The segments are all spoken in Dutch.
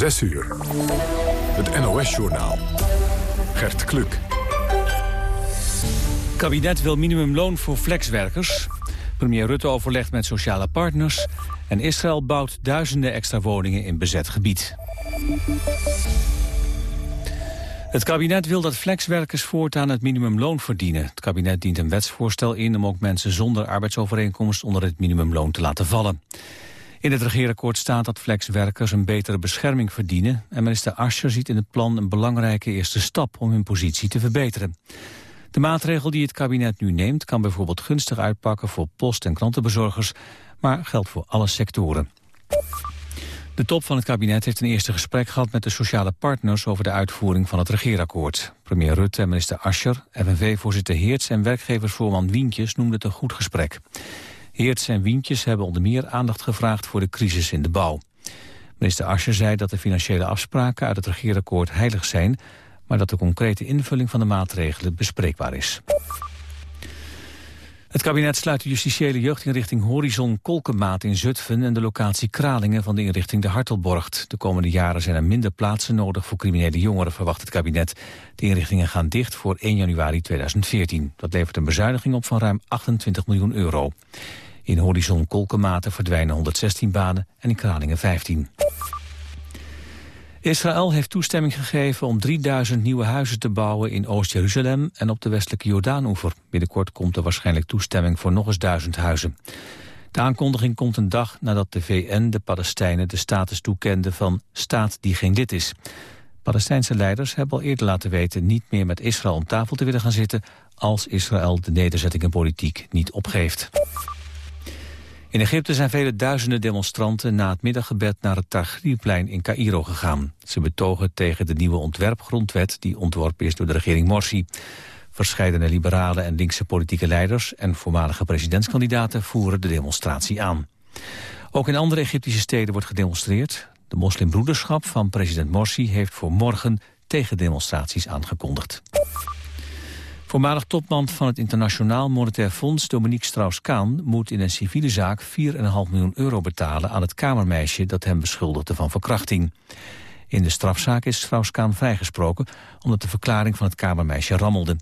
6 uur. Het NOS-journaal. Gert Kluk. kabinet wil minimumloon voor flexwerkers. Premier Rutte overlegt met sociale partners. En Israël bouwt duizenden extra woningen in bezet gebied. Het kabinet wil dat flexwerkers voortaan het minimumloon verdienen. Het kabinet dient een wetsvoorstel in om ook mensen zonder arbeidsovereenkomst onder het minimumloon te laten vallen. In het regeerakkoord staat dat flexwerkers een betere bescherming verdienen... en minister Ascher ziet in het plan een belangrijke eerste stap om hun positie te verbeteren. De maatregel die het kabinet nu neemt kan bijvoorbeeld gunstig uitpakken voor post- en klantenbezorgers, maar geldt voor alle sectoren. De top van het kabinet heeft een eerste gesprek gehad met de sociale partners over de uitvoering van het regeerakkoord. Premier Rutte en minister Ascher, FNV-voorzitter Heerts en werkgeversvoorman Wientjes noemden het een goed gesprek. Heerts en Wientjes hebben onder meer aandacht gevraagd voor de crisis in de bouw. Minister Ascher zei dat de financiële afspraken uit het regeerakkoord heilig zijn, maar dat de concrete invulling van de maatregelen bespreekbaar is. Het kabinet sluit de justitiële jeugdinrichting Horizon Kolkenmaat in Zutphen en de locatie Kralingen van de inrichting de Hartelborgt. De komende jaren zijn er minder plaatsen nodig voor criminele jongeren, verwacht het kabinet. De inrichtingen gaan dicht voor 1 januari 2014. Dat levert een bezuiniging op van ruim 28 miljoen euro. In Horizon Kolkenmaten verdwijnen 116 banen en in Kralingen 15. Israël heeft toestemming gegeven om 3000 nieuwe huizen te bouwen in Oost-Jeruzalem en op de westelijke Jordaanoever. Binnenkort komt er waarschijnlijk toestemming voor nog eens duizend huizen. De aankondiging komt een dag nadat de VN de Palestijnen de status toekende van staat die geen lid is. Palestijnse leiders hebben al eerder laten weten niet meer met Israël om tafel te willen gaan zitten als Israël de nederzettingenpolitiek niet opgeeft. In Egypte zijn vele duizenden demonstranten na het middaggebed naar het Tahrirplein in Cairo gegaan. Ze betogen tegen de nieuwe ontwerpgrondwet die ontworpen is door de regering Morsi. Verscheidene liberale en linkse politieke leiders en voormalige presidentskandidaten voeren de demonstratie aan. Ook in andere Egyptische steden wordt gedemonstreerd. De moslimbroederschap van president Morsi heeft voor morgen tegendemonstraties aangekondigd. Voormalig topman van het Internationaal Monetair Fonds Dominique Strauss-Kaan moet in een civiele zaak 4,5 miljoen euro betalen aan het kamermeisje dat hem beschuldigde van verkrachting. In de strafzaak is Strauss-Kaan vrijgesproken omdat de verklaring van het kamermeisje rammelde.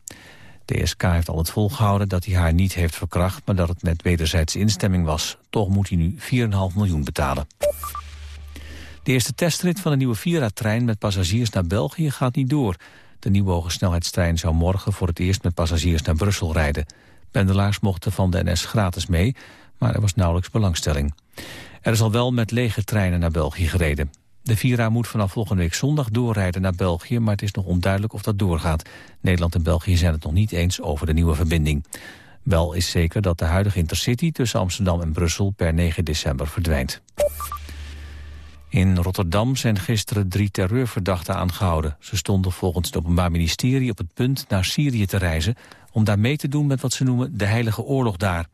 De SK heeft al het volgehouden dat hij haar niet heeft verkracht, maar dat het met wederzijdse instemming was. Toch moet hij nu 4,5 miljoen betalen. De eerste testrit van de nieuwe Vira-trein met passagiers naar België gaat niet door. De nieuwe hogesnelheidstrein zou morgen voor het eerst met passagiers naar Brussel rijden. Pendelaars mochten van de NS gratis mee, maar er was nauwelijks belangstelling. Er is al wel met lege treinen naar België gereden. De Vira moet vanaf volgende week zondag doorrijden naar België... maar het is nog onduidelijk of dat doorgaat. Nederland en België zijn het nog niet eens over de nieuwe verbinding. Wel is zeker dat de huidige Intercity tussen Amsterdam en Brussel... per 9 december verdwijnt. In Rotterdam zijn gisteren drie terreurverdachten aangehouden. Ze stonden volgens het Openbaar Ministerie op het punt naar Syrië te reizen... om daar mee te doen met wat ze noemen de heilige oorlog daar.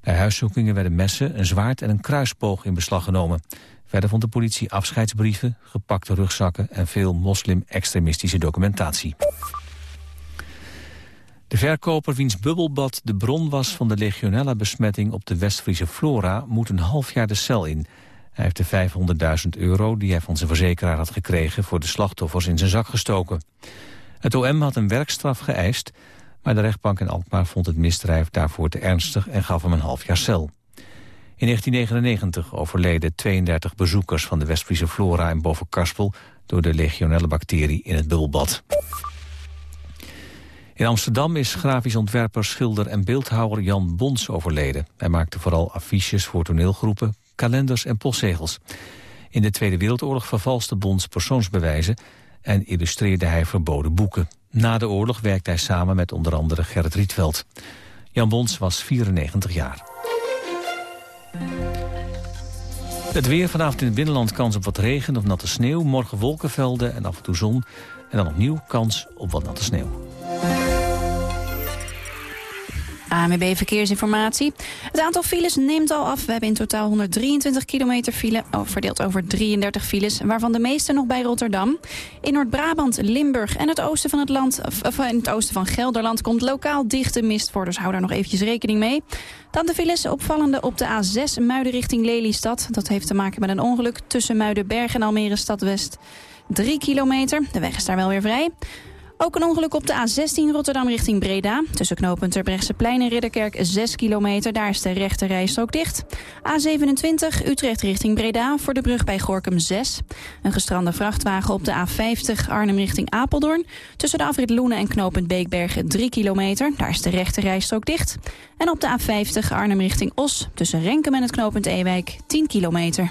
Bij huiszoekingen werden messen, een zwaard en een kruisboog in beslag genomen. Verder vond de politie afscheidsbrieven, gepakte rugzakken... en veel moslim-extremistische documentatie. De verkoper wiens bubbelbad de bron was van de legionella-besmetting op de Westfriese Flora... moet een half jaar de cel in... Hij heeft de 500.000 euro die hij van zijn verzekeraar had gekregen... voor de slachtoffers in zijn zak gestoken. Het OM had een werkstraf geëist... maar de rechtbank in Alkmaar vond het misdrijf daarvoor te ernstig... en gaf hem een half jaar cel. In 1999 overleden 32 bezoekers van de Westfriese Flora in Bovenkarspel... door de legionella-bacterie in het bubbelbad. In Amsterdam is grafisch ontwerper, schilder en beeldhouwer Jan Bons overleden. Hij maakte vooral affiches voor toneelgroepen, kalenders en postzegels. In de Tweede Wereldoorlog vervalste Bons persoonsbewijzen en illustreerde hij verboden boeken. Na de oorlog werkte hij samen met onder andere Gerrit Rietveld. Jan Bons was 94 jaar. Het weer vanavond in het binnenland kans op wat regen of natte sneeuw. Morgen wolkenvelden en af en toe zon. En dan opnieuw kans op wat natte sneeuw. ANWB Verkeersinformatie. Het aantal files neemt al af. We hebben in totaal 123 kilometer file, oh, verdeeld over 33 files, waarvan de meeste nog bij Rotterdam. In Noord-Brabant, Limburg en het oosten van het land, of in het oosten van Gelderland komt lokaal dichte mist voor, dus hou daar nog eventjes rekening mee. Dan de files opvallende op de A6 Muiden richting Lelystad. Dat heeft te maken met een ongeluk tussen Muidenberg en Almere Stad-West. 3 kilometer, de weg is daar wel weer vrij. Ook een ongeluk op de A16 Rotterdam richting Breda. Tussen knooppunt Terbrechtseplein en Ridderkerk 6 kilometer. Daar is de rechte rijstrook dicht. A27 Utrecht richting Breda voor de brug bij Gorkum 6. Een gestrande vrachtwagen op de A50 Arnhem richting Apeldoorn. Tussen de afrit Loenen en knooppunt Beekbergen 3 kilometer. Daar is de rechte rijstrook dicht. En op de A50 Arnhem richting Os. Tussen Renkum en het knooppunt Ewijk 10 kilometer.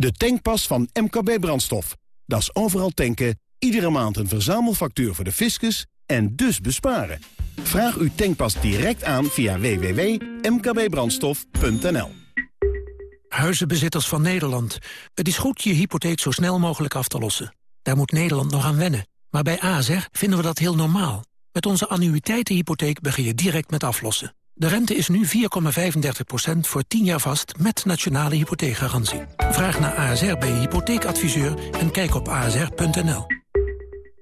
De tankpas van MKB Brandstof. Dat is overal tanken, iedere maand een verzamelfactuur voor de fiscus en dus besparen. Vraag uw tankpas direct aan via www.mkbbrandstof.nl Huizenbezitters van Nederland. Het is goed je hypotheek zo snel mogelijk af te lossen. Daar moet Nederland nog aan wennen. Maar bij AZER vinden we dat heel normaal. Met onze annuïteitenhypotheek begin je direct met aflossen. De rente is nu 4,35% voor 10 jaar vast met nationale hypotheekgarantie. Vraag naar ASR bij hypotheekadviseur en kijk op asr.nl.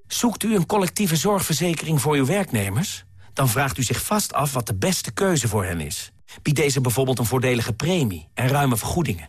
Zoekt u een collectieve zorgverzekering voor uw werknemers? Dan vraagt u zich vast af wat de beste keuze voor hen is. Biedt deze bijvoorbeeld een voordelige premie en ruime vergoedingen?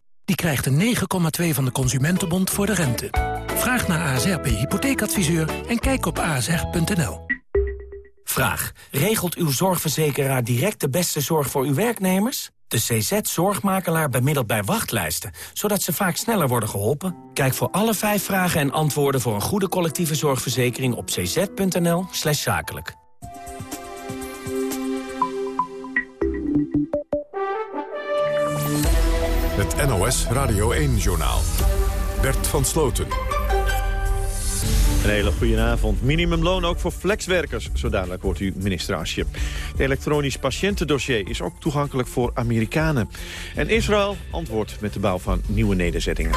Die krijgt een 9,2 van de Consumentenbond voor de rente. Vraag naar ASR bij hypotheekadviseur en kijk op asr.nl. Vraag. Regelt uw zorgverzekeraar direct de beste zorg voor uw werknemers? De CZ-zorgmakelaar bemiddelt bij wachtlijsten, zodat ze vaak sneller worden geholpen. Kijk voor alle vijf vragen en antwoorden voor een goede collectieve zorgverzekering op cz.nl zakelijk. Het NOS Radio 1-journaal. Bert van Sloten. Een hele goede avond. Minimumloon ook voor flexwerkers. Zo dadelijk hoort u minister Asje. Het elektronisch patiëntendossier is ook toegankelijk voor Amerikanen. En Israël antwoordt met de bouw van nieuwe nederzettingen.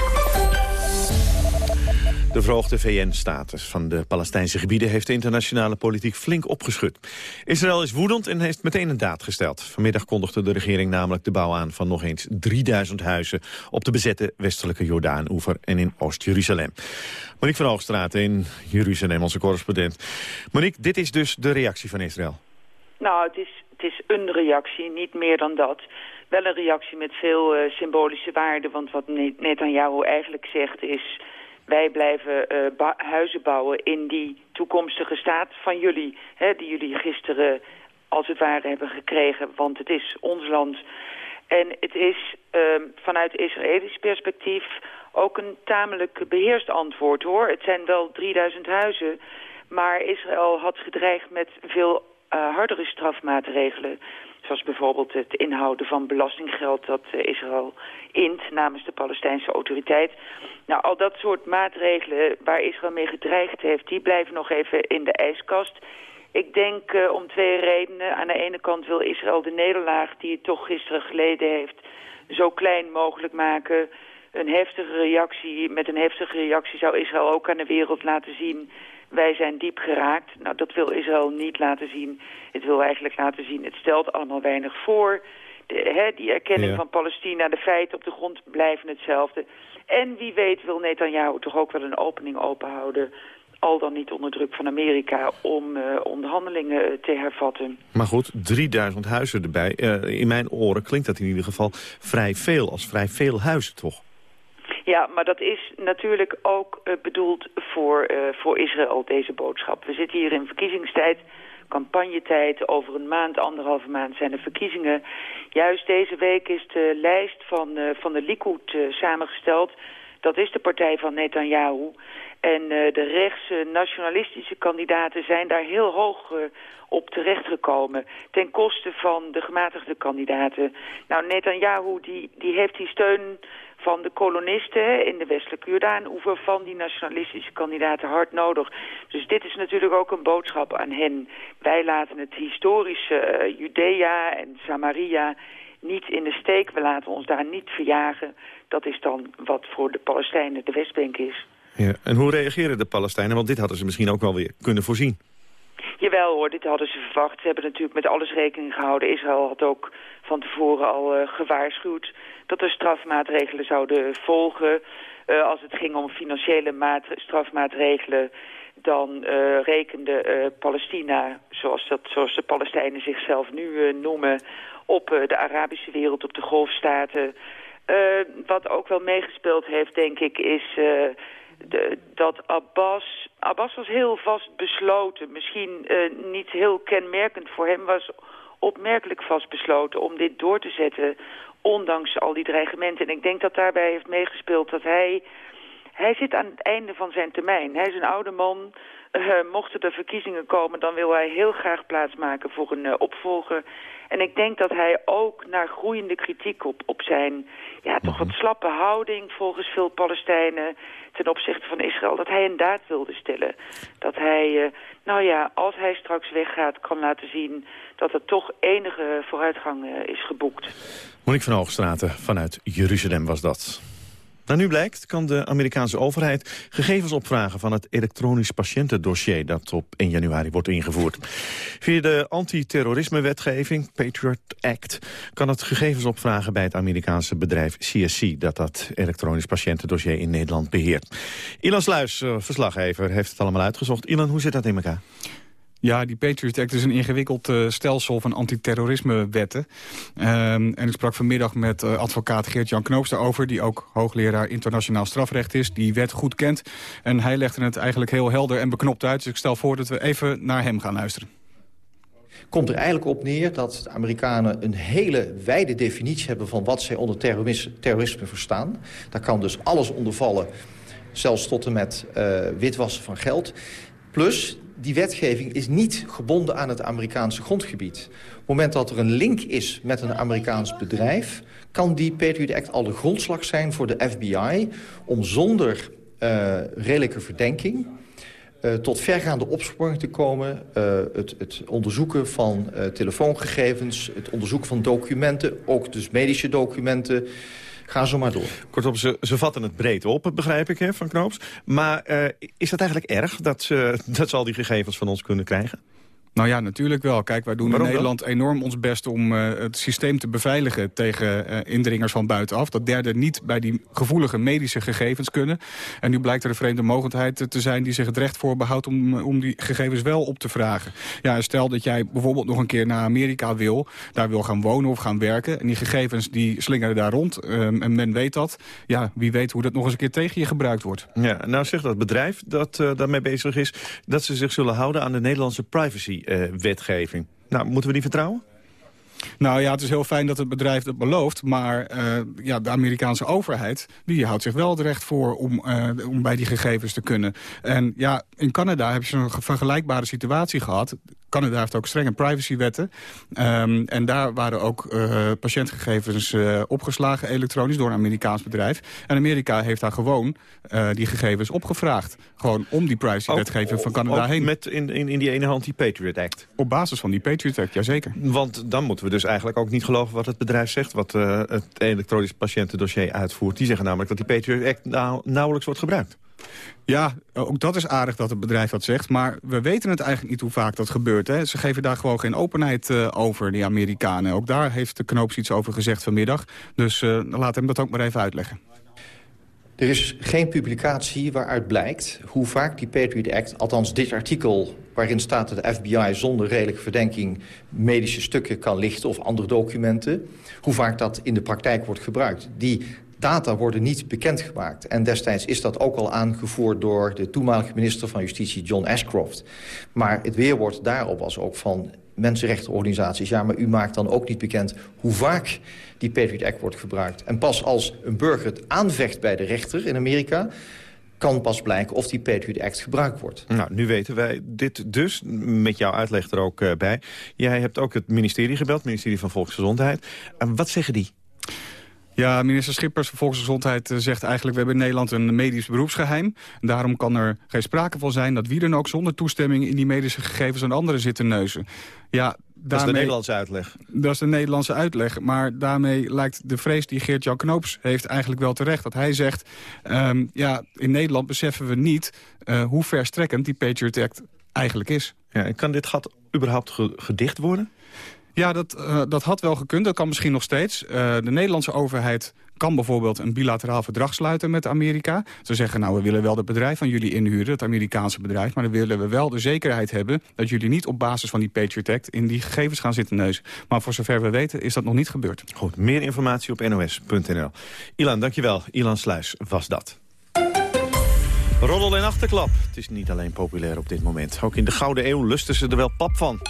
De verhoogde VN-status van de Palestijnse gebieden heeft de internationale politiek flink opgeschud. Israël is woedend en heeft meteen een daad gesteld. Vanmiddag kondigde de regering namelijk de bouw aan van nog eens 3000 huizen op de bezette westelijke Jordaan-oever en in Oost-Jeruzalem. Monique van Hoogstraat in Jeruzalem, onze correspondent. Monique, dit is dus de reactie van Israël. Nou, het is, het is een reactie, niet meer dan dat. Wel een reactie met veel uh, symbolische waarde, want wat Netanyahu eigenlijk zegt is wij blijven uh, huizen bouwen in die toekomstige staat van jullie. Hè, die jullie gisteren als het ware hebben gekregen, want het is ons land. En het is uh, vanuit Israëlisch perspectief ook een tamelijk beheerst antwoord hoor. Het zijn wel 3000 huizen, maar Israël had gedreigd met veel uh, hardere strafmaatregelen. Zoals bijvoorbeeld het inhouden van belastinggeld dat uh, Israël int namens de Palestijnse autoriteit. Nou, al dat soort maatregelen waar Israël mee gedreigd heeft, die blijven nog even in de ijskast. Ik denk uh, om twee redenen. Aan de ene kant wil Israël de nederlaag die het toch gisteren geleden heeft... zo klein mogelijk maken. Een heftige reactie, met een heftige reactie zou Israël ook aan de wereld laten zien... wij zijn diep geraakt. Nou, dat wil Israël niet laten zien. Het wil eigenlijk laten zien, het stelt allemaal weinig voor... De, hè, die erkenning van Palestina, de feiten op de grond blijven hetzelfde. En wie weet wil Netanyahu toch ook wel een opening openhouden al dan niet onder druk van Amerika om uh, onderhandelingen te hervatten. Maar goed, 3000 huizen erbij. Uh, in mijn oren klinkt dat in ieder geval vrij veel, als vrij veel huizen toch? Ja, maar dat is natuurlijk ook uh, bedoeld voor, voor Israël, deze boodschap. We zitten hier in verkiezingstijd, campagnetijd. Over een maand, anderhalve maand zijn er verkiezingen. Juist deze week is de lijst van, van de Likud samengesteld. Dat is de partij van Netanyahu. En de rechtse nationalistische kandidaten zijn daar heel hoog op terechtgekomen. Ten koste van de gematigde kandidaten. Nou, Netanyahu die, die heeft die steun van de kolonisten in de westelijke Jordaan-oever... van die nationalistische kandidaten hard nodig. Dus dit is natuurlijk ook een boodschap aan hen. Wij laten het historische uh, Judea en Samaria niet in de steek. We laten ons daar niet verjagen. Dat is dan wat voor de Palestijnen de Westbank is. Ja, en hoe reageren de Palestijnen? Want dit hadden ze misschien ook wel weer kunnen voorzien. Jawel hoor, dit hadden ze verwacht. Ze hebben natuurlijk met alles rekening gehouden. Israël had ook van tevoren al uh, gewaarschuwd dat er strafmaatregelen zouden volgen. Uh, als het ging om financiële strafmaatregelen, dan uh, rekende Palestina, zoals, dat, zoals de Palestijnen zichzelf nu noemen, op de Arabische wereld, op de golfstaten. wat ook wel meegespeeld heeft, denk ik, is de, dat Abbas... Abbas was heel vast besloten. Misschien niet heel kenmerkend voor hem was opmerkelijk vastbesloten om dit door te zetten... ondanks al die dreigementen. En ik denk dat daarbij heeft meegespeeld dat hij... Hij zit aan het einde van zijn termijn. Hij is een oude man. Uh, mochten er verkiezingen komen, dan wil hij heel graag plaatsmaken voor een uh, opvolger. En ik denk dat hij ook naar groeiende kritiek op, op zijn ja, toch wat slappe houding volgens veel Palestijnen ten opzichte van Israël, dat hij een daad wilde stellen. Dat hij, uh, nou ja, als hij straks weggaat, kan laten zien dat er toch enige vooruitgang uh, is geboekt. Monique van Hoogstraten vanuit Jeruzalem was dat. Nou, nu blijkt kan de Amerikaanse overheid gegevens opvragen van het elektronisch patiëntendossier dat op 1 januari wordt ingevoerd. Via de antiterrorisme-wetgeving, Patriot Act, kan het gegevens opvragen bij het Amerikaanse bedrijf CSC dat dat elektronisch patiëntendossier in Nederland beheert. Ilan Sluis, eh, verslaggever, heeft het allemaal uitgezocht. Ilan, hoe zit dat in elkaar? Ja, die Patriot Act is een ingewikkeld uh, stelsel van antiterrorisme-wetten. Um, en ik sprak vanmiddag met uh, advocaat Geert-Jan Knoops daarover... die ook hoogleraar internationaal strafrecht is, die wet goed kent. En hij legde het eigenlijk heel helder en beknopt uit. Dus ik stel voor dat we even naar hem gaan luisteren komt er eigenlijk op neer dat de Amerikanen een hele wijde definitie hebben... van wat zij onder terrorisme, verstaan. Daar kan dus alles onder vallen, zelfs tot en met uh, witwassen van geld. Plus, die wetgeving is niet gebonden aan het Amerikaanse grondgebied. Op het moment dat er een link is met een Amerikaans bedrijf... kan die Patriot Act al de grondslag zijn voor de FBI... om zonder uh, redelijke verdenking... Uh, tot vergaande opsporing te komen. Uh, het, het, onderzoeken van telefoongegevens, het onderzoeken van documenten... ook dus medische documenten, Ga zo maar door. Kortom, ze, vatten het breed op, begrijp ik, hè, van Knoops. Maar uh, is dat eigenlijk erg dat ze, dat ze al die gegevens van ons kunnen krijgen? Nou ja, natuurlijk wel. Kijk, wij doen in Nederland enorm ons best om uh, het systeem te beveiligen tegen uh, indringers van buitenaf. Dat derden niet bij die gevoelige medische gegevens kunnen. En nu blijkt er een vreemde mogelijkheid te zijn die zich het recht voorbehoudt om, om die gegevens wel op te vragen. Ja, stel dat jij bijvoorbeeld nog een keer naar Amerika wil, daar wil gaan wonen of gaan werken. En die gegevens die slingeren daar rond um, en men weet dat. Ja, wie weet hoe dat nog eens een keer tegen je gebruikt wordt. Ja, nou zegt dat bedrijf dat uh, daarmee bezig is, dat ze zich zullen houden aan de Nederlandse privacy uh, wetgeving. Nou, moeten we die vertrouwen? Nou ja, het is heel fijn dat het bedrijf dat belooft. Maar uh, ja, de Amerikaanse overheid die houdt zich wel het recht voor om, uh, om bij die gegevens te kunnen. En ja, in Canada heb je zo'n vergelijkbare situatie gehad. Canada heeft ook strenge privacywetten. Um, en daar waren ook uh, patiëntgegevens uh, opgeslagen elektronisch door een Amerikaans bedrijf. En Amerika heeft daar gewoon uh, die gegevens opgevraagd. Gewoon om die privacywetgeving van Canada ook heen. met in, in, in die ene hand die Patriot Act? Op basis van die Patriot Act, jazeker. Want dan moeten we dus eigenlijk ook niet geloven wat het bedrijf zegt... wat het elektronisch patiëntendossier uitvoert. Die zeggen namelijk dat die Patriot Act nauwelijks wordt gebruikt. Ja, ook dat is aardig dat het bedrijf dat zegt. Maar we weten het eigenlijk niet hoe vaak dat gebeurt. Hè. Ze geven daar gewoon geen openheid uh, over, die Amerikanen. Ook daar heeft de Knoops iets over gezegd vanmiddag. Dus uh, laat hem dat ook maar even uitleggen. Er is geen publicatie waaruit blijkt hoe vaak die Patriot Act... althans dit artikel waarin staat dat de FBI zonder redelijke verdenking... medische stukken kan lichten of andere documenten... hoe vaak dat in de praktijk wordt gebruikt. Die data worden niet bekendgemaakt. En destijds is dat ook al aangevoerd door de toenmalige minister van Justitie John Ashcroft. Maar het weerwoord daarop was ook van mensenrechtenorganisaties... ja, maar u maakt dan ook niet bekend hoe vaak die Patriot Act wordt gebruikt. En pas als een burger het aanvecht bij de rechter in Amerika kan pas blijken of die Patriot Act gebruikt wordt. Nou, nu weten wij dit dus, met jouw uitleg er ook uh, bij. Jij hebt ook het ministerie gebeld, het ministerie van Volksgezondheid. Uh, wat zeggen die? Ja, minister Schippers van Volksgezondheid eh, zegt eigenlijk... we hebben in Nederland een medisch beroepsgeheim. Daarom kan er geen sprake van zijn dat wie dan ook zonder toestemming... in die medische gegevens aan anderen zit te neuzen. Ja, daarmee, dat is de Nederlandse uitleg. Dat is de Nederlandse uitleg. Maar daarmee lijkt de vrees die Geert-Jan Knoops heeft eigenlijk wel terecht. Dat hij zegt, um, ja, in Nederland beseffen we niet... Uh, hoe verstrekkend die Patriot Act eigenlijk is. Ja, en kan dit gat überhaupt gedicht worden? Ja, dat, uh, dat had wel gekund. Dat kan misschien nog steeds. Uh, de Nederlandse overheid kan bijvoorbeeld een bilateraal verdrag sluiten met Amerika. Ze zeggen, nou, we willen wel het bedrijf van jullie inhuren, het Amerikaanse bedrijf... maar dan willen we wel de zekerheid hebben dat jullie niet op basis van die Patriot Act... in die gegevens gaan zitten neuzen. Maar voor zover we weten is dat nog niet gebeurd. Goed, meer informatie op nos.nl. Ilan, dankjewel. Ilan Sluis was dat. Roddel en achterklap. Het is niet alleen populair op dit moment. Ook in de Gouden Eeuw lusten ze er wel pap van.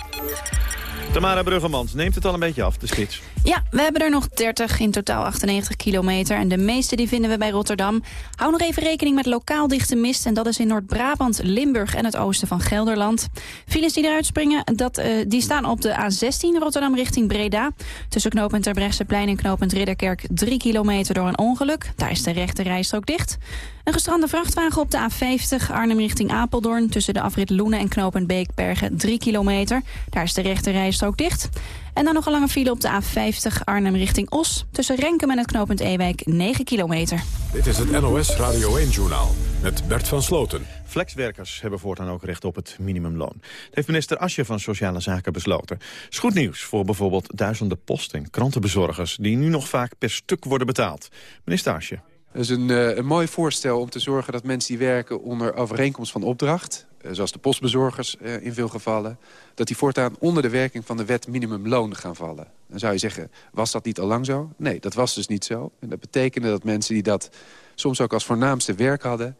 Tamara Bruggemans neemt het al een beetje af, de spits. Ja, we hebben er nog 30, in totaal 98 kilometer. En de meeste die vinden we bij Rotterdam. Hou nog even rekening met lokaal dichte mist. En dat is in Noord-Brabant, Limburg en het oosten van Gelderland. Files die eruit springen, dat, uh, die staan op de A16 Rotterdam richting Breda. Tussen knooppunt Terbrechtseplein en knooppunt Ridderkerk 3 kilometer door een ongeluk. Daar is de rechte rijstrook dicht. Een gestrande vrachtwagen op de A50 Arnhem richting Apeldoorn... tussen de afrit Loenen en knooppunt Beekbergen 3 kilometer. Daar is de rechte rijstrook dicht. En dan nog een lange file op de A50 Arnhem richting Os... tussen Renkum en het knooppunt Ewijk 9 kilometer. Dit is het NOS Radio 1-journaal met Bert van Sloten. Flexwerkers hebben voortaan ook recht op het minimumloon. Dat heeft minister Asje van Sociale Zaken besloten. Is goed nieuws voor bijvoorbeeld duizenden post- en krantenbezorgers... die nu nog vaak per stuk worden betaald. Minister Asje. Dat is een, uh, een mooi voorstel om te zorgen dat mensen die werken onder overeenkomst van opdracht... Uh, zoals de postbezorgers uh, in veel gevallen... dat die voortaan onder de werking van de wet minimumloon gaan vallen. Dan zou je zeggen, was dat niet al lang zo? Nee, dat was dus niet zo. En dat betekende dat mensen die dat soms ook als voornaamste werk hadden...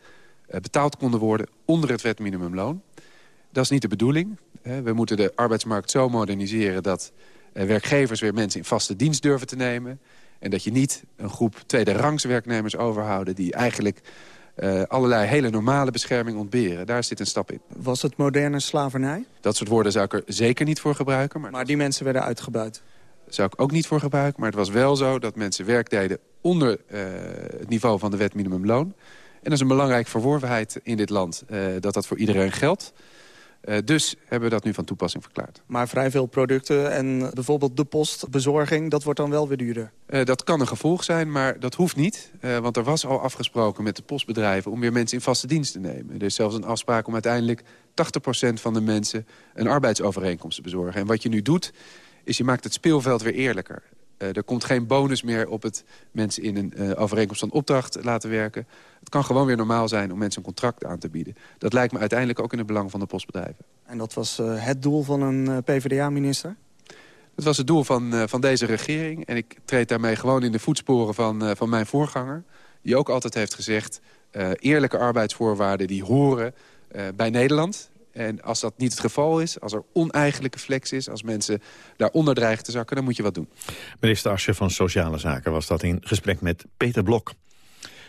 betaald konden worden onder het wet minimumloon. Dat is niet de bedoeling. we moeten de arbeidsmarkt zo moderniseren... dat werkgevers weer mensen in vaste dienst durven te nemen... En dat je niet een groep tweede rangs werknemers overhouden... die eigenlijk uh, allerlei hele normale bescherming ontberen. Daar zit een stap in. Was het moderne slavernij? Dat soort woorden zou ik er zeker niet voor gebruiken. Maar, maar die mensen werden uitgebuit? zou ik ook niet voor gebruiken. Maar het was wel zo dat mensen werk deden onder uh, het niveau van de wet minimumloon. En dat is een belangrijke verworvenheid in dit land. Uh, dat dat voor iedereen geldt. Uh, dus hebben we dat nu van toepassing verklaard. Maar vrij veel producten en bijvoorbeeld de postbezorging... dat wordt dan wel weer duurder? Uh, dat kan een gevolg zijn, maar dat hoeft niet. Uh, want er was al afgesproken met de postbedrijven... om weer mensen in vaste dienst te nemen. Er is zelfs een afspraak om uiteindelijk 80% van de mensen... een arbeidsovereenkomst te bezorgen. En wat je nu doet, is je maakt het speelveld weer eerlijker. Uh, er komt geen bonus meer op het mensen in een uh, overeenkomst van opdracht laten werken. Het kan gewoon weer normaal zijn om mensen een contract aan te bieden. Dat lijkt me uiteindelijk ook in het belang van de postbedrijven. En dat was uh, het doel van een PvdA-minister? Dat was het doel van, van deze regering. En ik treed daarmee gewoon in de voetsporen van, van mijn voorganger. Die ook altijd heeft gezegd... eerlijke arbeidsvoorwaarden die horen bij Nederland. En als dat niet het geval is, als er oneigenlijke flex is... als mensen daaronder dreigen te zakken, dan moet je wat doen. Minister Asje van Sociale Zaken was dat in gesprek met Peter Blok.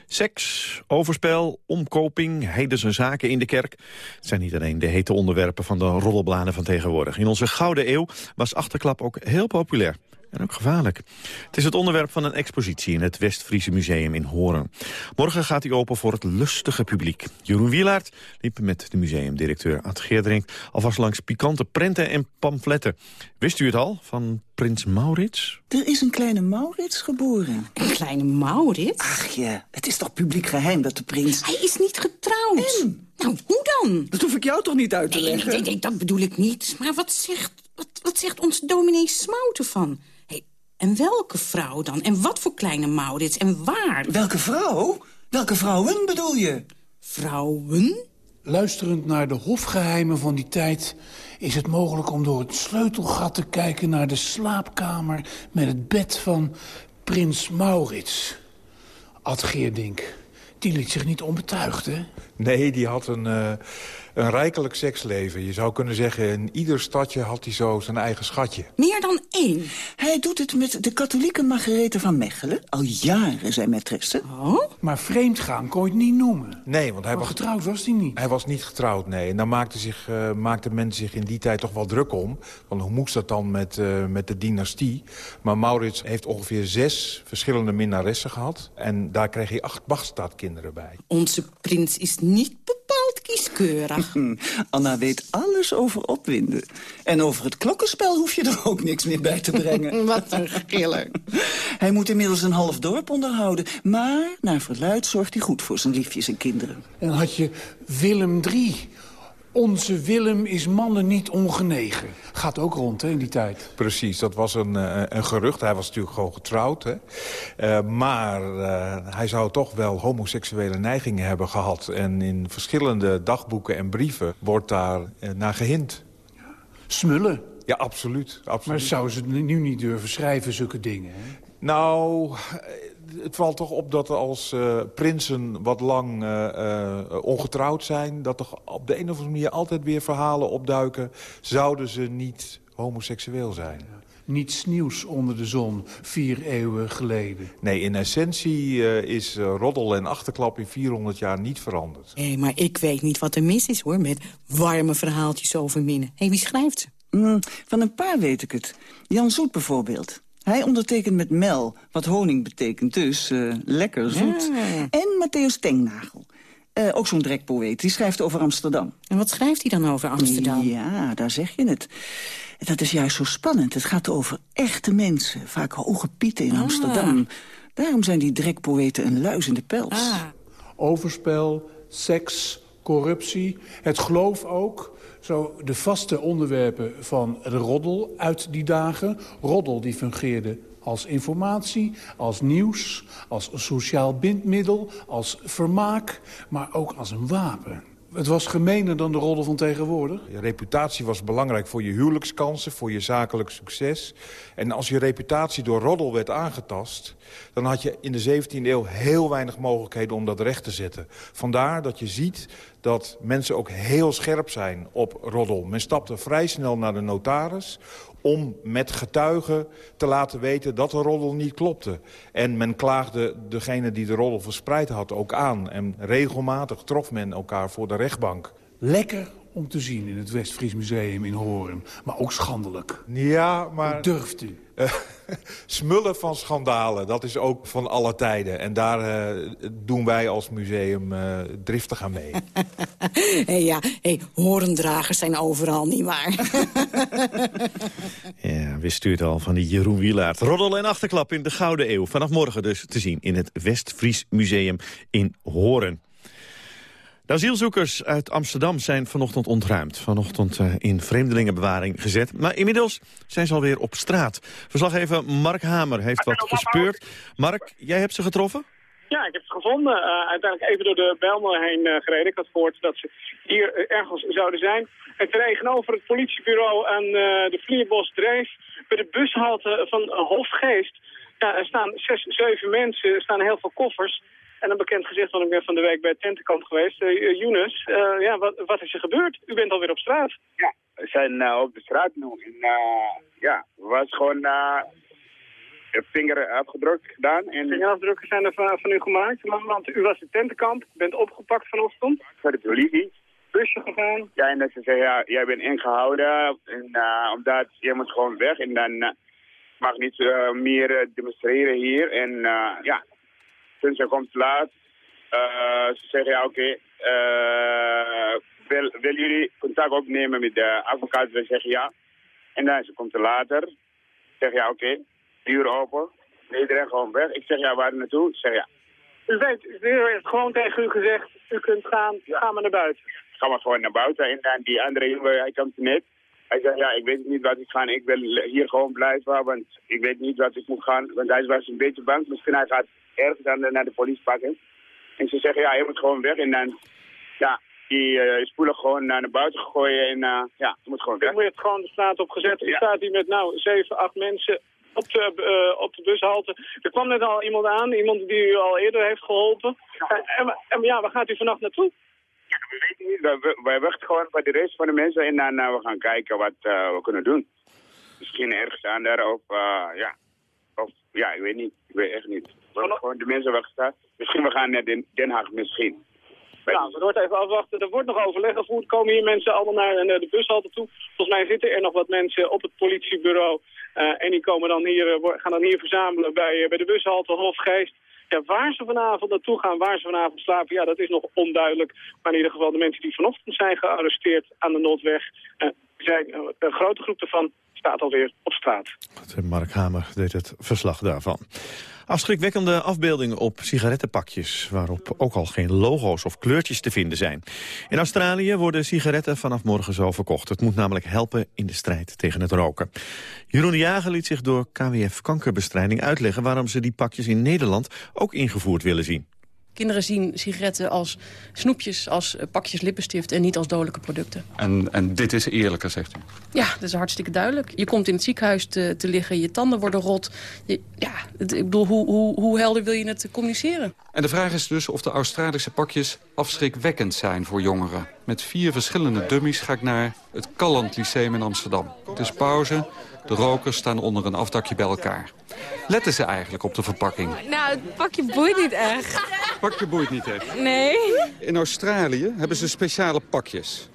Seks, overspel, omkoping, heidense zaken in de kerk. Het zijn niet alleen de hete onderwerpen van de roddelbladen van tegenwoordig. In onze gouden eeuw was achterklap ook heel populair. En ook gevaarlijk. Het is het onderwerp van een expositie in het West-Friese Museum in Hoorn. Morgen gaat hij open voor het lustige publiek. Jeroen Wielaert liep met de museumdirecteur Ad Geerdrink... alvast langs pikante prenten en pamfletten. Wist u het al, van prins Maurits? Er is een kleine Maurits geboren. Een kleine Maurits? Ach ja, het is toch publiek geheim dat de prins... Hij is niet getrouwd. En? Nou, hoe dan? Dat hoef ik jou toch niet uit te nee, leggen? Nee, nee, dat bedoel ik niet. Maar wat zegt, wat, wat zegt ons dominee Smouten van? En welke vrouw dan? En wat voor kleine Maurits? En waar? Welke vrouw? Welke vrouwen bedoel je? Vrouwen? Luisterend naar de hofgeheimen van die tijd... is het mogelijk om door het sleutelgat te kijken naar de slaapkamer... met het bed van prins Maurits. Ad Geerdink, die liet zich niet onbetuigd, hè? Nee, die had een, uh, een rijkelijk seksleven. Je zou kunnen zeggen, in ieder stadje had hij zo zijn eigen schatje. Meer dan één? Hij doet het met de katholieke Margarethe van Mechelen. Al jaren zijn maîtresse. Oh? Maar vreemdgaan kon je het niet noemen. Nee, want hij maar was... getrouwd was hij niet. Hij was niet getrouwd, nee. En daar maakten, zich, uh, maakten mensen zich in die tijd toch wel druk om. Want hoe moest dat dan met, uh, met de dynastie? Maar Maurits heeft ongeveer zes verschillende minnaressen gehad. En daar kreeg hij acht Bachstadkinderen bij. Onze prins is niet bepaald kieskeurig. Anna weet alles over opwinden. En over het klokkenspel hoef je er ook niks meer bij te brengen. Wat een giller. Hij moet inmiddels een half dorp onderhouden. Maar naar verluid zorgt hij goed voor zijn liefjes en kinderen. En had je Willem III. Onze Willem is mannen niet ongenegen. Gaat ook rond hè, in die tijd. Precies, dat was een, uh, een gerucht. Hij was natuurlijk gewoon getrouwd. Hè? Uh, maar uh, hij zou toch wel homoseksuele neigingen hebben gehad. En in verschillende dagboeken en brieven wordt daar naar gehind. Smullen. Ja, absoluut, absoluut. Maar zou ze nu niet durven schrijven, zulke dingen? Hè? Nou, het valt toch op dat als uh, prinsen wat lang uh, uh, ongetrouwd zijn... dat er op de een of andere manier altijd weer verhalen opduiken... zouden ze niet homoseksueel zijn. Ja. Niets nieuws onder de zon, vier eeuwen geleden. Nee, in essentie is roddel en achterklap in 400 jaar niet veranderd. Hé, hey, maar ik weet niet wat er mis is, hoor, met warme verhaaltjes over minnen. Hé, hey, wie schrijft ze? Mm, van een paar weet ik het. Jan Zoet bijvoorbeeld. Hij ondertekent met Mel, wat honing betekent, dus uh, lekker zoet. Ja. En Matthäus Tengnagel. Uh, ook zo'n drekpoëet, die schrijft over Amsterdam. En wat schrijft hij dan over Amsterdam? Ja, daar zeg je het. Dat is juist zo spannend. Het gaat over echte mensen, vaak hoge pieten in Ah. Amsterdam. Daarom zijn die drekpoëten een luis in de pels. Ah. Overspel, seks, corruptie, het geloof ook... Zo de vaste onderwerpen van de roddel uit die dagen. Roddel die fungeerde als informatie, als nieuws, als sociaal bindmiddel, als vermaak, maar ook als een wapen. Het was gemener dan de roddel van tegenwoordig. Je reputatie was belangrijk voor je huwelijkskansen, voor je zakelijk succes. En als je reputatie door roddel werd aangetast... dan had je in de 17e eeuw heel weinig mogelijkheden om dat recht te zetten. Vandaar dat je ziet dat mensen ook heel scherp zijn op roddel. Men stapte vrij snel naar de notaris om met getuigen te laten weten dat de roddel niet klopte. En men klaagde degene die de roddel verspreid had ook aan. En regelmatig trof men elkaar voor de rechtbank. Lekker om te zien in het Westfries Museum in Hoorn. Maar ook schandelijk. Ja, maar... Hoe durft u? Uh, smullen van schandalen, dat is ook van alle tijden. En daar uh, doen wij als museum uh, driftig aan mee. hey, ja, hey, horendragers zijn overal, nietwaar? ja, wist u het al van die Jeroen Wielaert. Roddel en achterklap in de Gouden Eeuw. Vanaf morgen dus te zien in het Westfries Museum in Hoorn. De asielzoekers uit Amsterdam zijn vanochtend ontruimd. Vanochtend uh, in vreemdelingenbewaring gezet. Maar inmiddels zijn ze alweer op straat. Verslaggever Mark Hamer heeft wat gespeurd. Mark, jij hebt ze getroffen? Ja, ik heb ze gevonden. Uh, uiteindelijk even door de Bijlmer heen uh, gereden. Ik had gehoord dat ze hier ergens zouden zijn. En tegenover het politiebureau aan de Vlierbos Dreef... bij de bushalte van Hofgeest... Ja, er staan zes, zeven mensen, er staan heel veel koffers... En een bekend gezicht, want ik ben van de week bij het tentenkamp geweest. Uh, Younes, uh, ja, wat, wat is er gebeurd? U bent alweer op straat. Ja, we zijn uh, op de straat nu. En, ja, was gewoon vingerafgedrukt gedaan. En... Vingerafdrukken zijn er van, van u gemaakt? Want u was in tentenkamp, bent opgepakt vanochtend. Voor de politie. Busje gegaan. Ja, en dat ze zeggen, ja, jij bent ingehouden. En, omdat je moet gewoon weg. En dan mag niet meer demonstreren hier. En ja, dus ze komt laat. Uh, ze zeggen, ja, oké, okay, uh, wil, wil jullie contact opnemen met de advocaat? Ze zeggen ja. En dan ze komt later. Zeg ja, oké, okay, deur open. Iedereen gewoon weg. Ik zeg ja, waar naartoe? Ze zeg ja. U weet, de heeft gewoon tegen u gezegd, u kunt gaan, ga maar naar buiten. Ga maar gewoon naar buiten. En dan die andere jongen, hij komt net. Hij zegt, ja, ik weet niet wat ik ga. Ik wil hier gewoon blijven, want ik weet niet wat ik moet gaan. Want hij was een beetje bang. Misschien hij gaat ergens dan naar de politie pakken. En ze zeggen, ja, je moet gewoon weg. En dan, ja, die uh, spoelen gewoon naar buiten gooien. En uh, ja, je moet gewoon weg. Je moet gewoon de straat opgezet. Ja. staat hier met nou zeven, acht mensen op de, uh, op de bushalte. Er kwam net al iemand aan, iemand die u al eerder heeft geholpen. Ja. En, en, ja, waar gaat u vannacht naartoe? Ja, we weten niet. Wij, wij wachten gewoon bij de rest van de mensen en dan we gaan kijken wat we kunnen doen. Misschien ergens aan daar of ja, of ja, ik weet niet. Ik weet echt niet. Gewoon de mensen wachten. Misschien we gaan naar Den, Haag, misschien. Ja, we wordt even afwachten. Er wordt nog overleg gevoerd. Komen hier mensen allemaal naar, naar de bushalte toe? Volgens mij zitten er nog wat mensen op het politiebureau. Uh, en die komen dan hier, gaan dan hier verzamelen bij, bij de bushalte Hofgeest. Ja, waar ze vanavond naartoe gaan, waar ze vanavond slapen, ja, dat is nog onduidelijk. Maar in ieder geval de mensen die vanochtend zijn gearresteerd aan de Noordweg... Uh, zijn, een grote groep ervan staat alweer op straat. Mark Hamer deed het verslag daarvan. Afschrikwekkende afbeeldingen op sigarettenpakjes... waarop ook al geen logo's of kleurtjes te vinden zijn. In Australië worden sigaretten vanaf morgen zo verkocht. Het moet namelijk helpen in de strijd tegen het roken. Jeroen de Jager liet zich door KWF Kankerbestrijding uitleggen... waarom ze die pakjes in Nederland ook ingevoerd willen zien. Kinderen zien sigaretten als snoepjes, als pakjes lippenstift en niet als dodelijke producten. En, en dit is eerlijker, zegt u? Ja, dat is hartstikke duidelijk. Je komt in het ziekenhuis te, te liggen, je tanden worden rot. Je, ja, ik bedoel, hoe, hoe, hoe helder wil je het communiceren? En de vraag is dus of de Australische pakjes afschrikwekkend zijn voor jongeren. Met vier verschillende dummies ga ik naar het Calland Lyceum in Amsterdam. Het is pauze, de rokers staan onder een afdakje bij elkaar. Letten ze eigenlijk op de verpakking? Nou, het pakje boeit niet echt. Het pakje boeit niet echt? Nee. In Australië hebben ze speciale pakjes.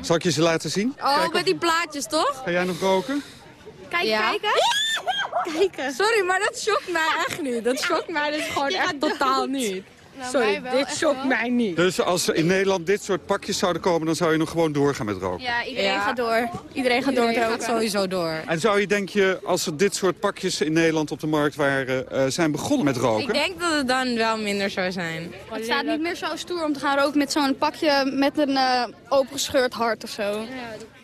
Zal ik je ze laten zien? Oh, Kijken met die plaatjes, toch? Ga jij nog roken? Kijk, kijken. Kijken. Sorry, maar dat schokt mij echt niet. Dat schokt mij dus gewoon echt totaal niet. Nou, Sorry, dit schokt mij niet. Dus als in Nederland dit soort pakjes zouden komen... dan zou je nog gewoon doorgaan met roken? Ja, iedereen gaat door. Iedereen gaat door met roken. sowieso door. En zou je, denk je, als er dit soort pakjes in Nederland op de markt waren... Uh, zijn begonnen met roken? Ik denk dat het dan wel minder zou zijn. Het staat niet meer zo stoer om te gaan roken met zo'n pakje... met een uh, opengescheurd hart of zo.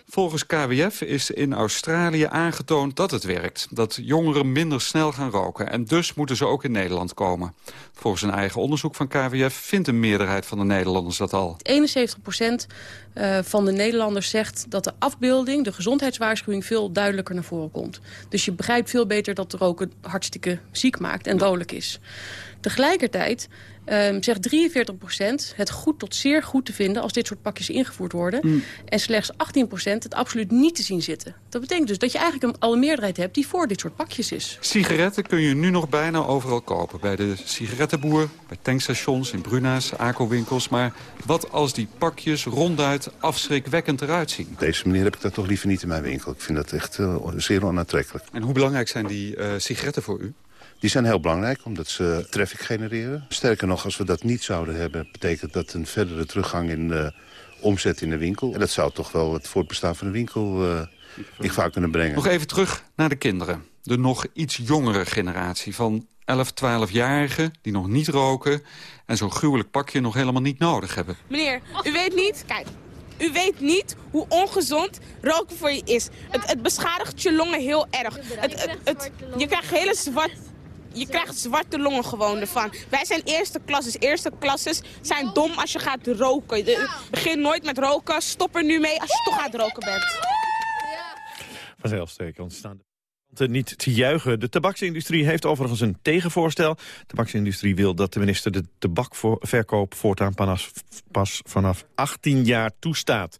Volgens KWF is in Australië aangetoond dat het werkt. Dat jongeren minder snel gaan roken. En dus moeten ze ook in Nederland komen. Volgens een eigen onderzoek van KWF vindt een meerderheid van de Nederlanders dat al. 71 procent eh, van de Nederlanders zegt dat de afbeelding, de gezondheidswaarschuwing, veel duidelijker naar voren komt. Dus je begrijpt veel beter dat roken hartstikke ziek maakt en dodelijk is. Tegelijkertijd um, zegt 43% het goed tot zeer goed te vinden... als dit soort pakjes ingevoerd worden. Mm. En slechts 18% het absoluut niet te zien zitten. Dat betekent dus dat je eigenlijk een, al een meerderheid hebt... die voor dit soort pakjes is. Sigaretten kun je nu nog bijna overal kopen. Bij de sigarettenboer, bij tankstations, in Bruna's, ACO-winkels. Maar wat als die pakjes ronduit afschrikwekkend eruit zien? Op deze manier heb ik dat toch liever niet in mijn winkel. Ik vind dat echt uh, zeer onaantrekkelijk. En hoe belangrijk zijn die uh, sigaretten voor u? Die zijn heel belangrijk, omdat ze traffic genereren. Sterker nog, als we dat niet zouden hebben... betekent dat een verdere teruggang in de omzet in de winkel. En dat zou toch wel het voortbestaan van de winkel uh, in gevaar kunnen brengen. Nog even terug naar de kinderen. De nog iets jongere generatie van 11, 12-jarigen die nog niet roken... en zo'n gruwelijk pakje nog helemaal niet nodig hebben. Meneer, u weet niet... Kijk, u weet niet hoe ongezond roken voor je is. Het, het beschadigt je longen heel erg. Het, het, je krijgt hele zwart, je krijgt zwarte longen gewoon ervan. Wij zijn eerste klasses. Eerste klasses zijn dom als je gaat roken. begin nooit met roken. Stop er nu mee als je toch gaat roken bent. Vanzelfsprekend ontstaan niet te juichen. De tabaksindustrie heeft overigens een tegenvoorstel. De tabaksindustrie wil dat de minister de tabakverkoop voortaan pas, vanaf 18 jaar toestaat.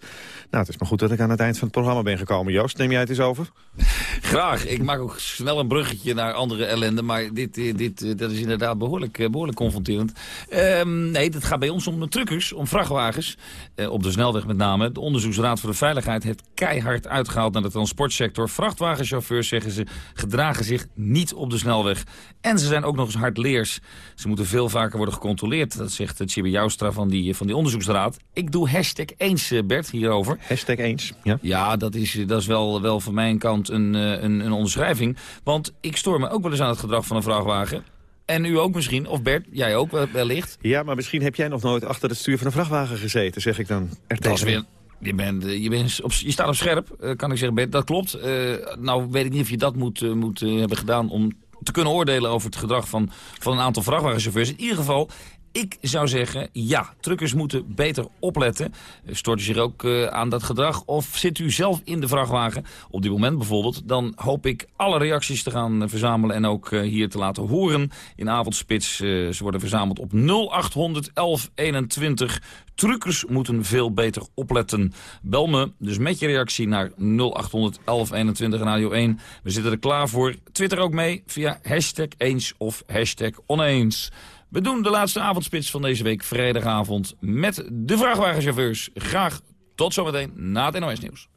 Nou, het is maar goed dat ik aan het eind van het programma ben gekomen. Joost, neem jij het eens over? Graag. Ik maak ook snel een bruggetje naar andere ellende. Maar dit, dit, dat is inderdaad behoorlijk, behoorlijk confronterend. Um, nee, het gaat bij ons om truckers, om vrachtwagens. Eh, op de snelweg met name. De Onderzoeksraad voor de Veiligheid heeft keihard uitgehaald naar de transportsector. Vrachtwagenchauffeurs, zeggen ze, gedragen zich niet op de snelweg. En ze zijn ook nog eens hardleers. Ze moeten veel vaker worden gecontroleerd. Dat zegt Chibi Joustra van die, van die onderzoeksraad. Ik doe hashtag eens, eh, Bert, hierover. Hashtag eens, ja. Ja, dat is, dat is wel, wel van mijn kant een, eh, een, een onderschrijving. Want ik stoor me ook wel eens aan het gedrag van een vrachtwagen. En u ook misschien, of Bert, jij ook wellicht. Ja, maar misschien heb jij nog nooit achter het stuur van een vrachtwagen gezeten, zeg ik dan er tegen. Weer, je, bent, eh, je, bent op, je staat op scherp, eh, kan ik zeggen. Dat klopt. Uh, nou weet ik niet of je dat moet, moet hebben gedaan om te kunnen oordelen over het gedrag van, van een aantal vrachtwagenchauffeurs. In ieder geval, ik zou zeggen, ja, truckers moeten beter opletten. Stort u zich ook uh, aan dat gedrag? Of zit u zelf in de vrachtwagen? Op dit moment bijvoorbeeld, dan hoop ik alle reacties te gaan uh, verzamelen... en ook uh, hier te laten horen in avondspits. ze worden verzameld op 0800 1121. Truckers moeten veel beter opletten. Bel me dus met je reactie naar 0800 1121 Radio 1. We zitten er klaar voor. Twitter ook mee via hashtag eens of hashtag oneens. We doen de laatste avondspits van deze week vrijdagavond met de vrachtwagenchauffeurs. Graag tot zometeen na het NOS Nieuws.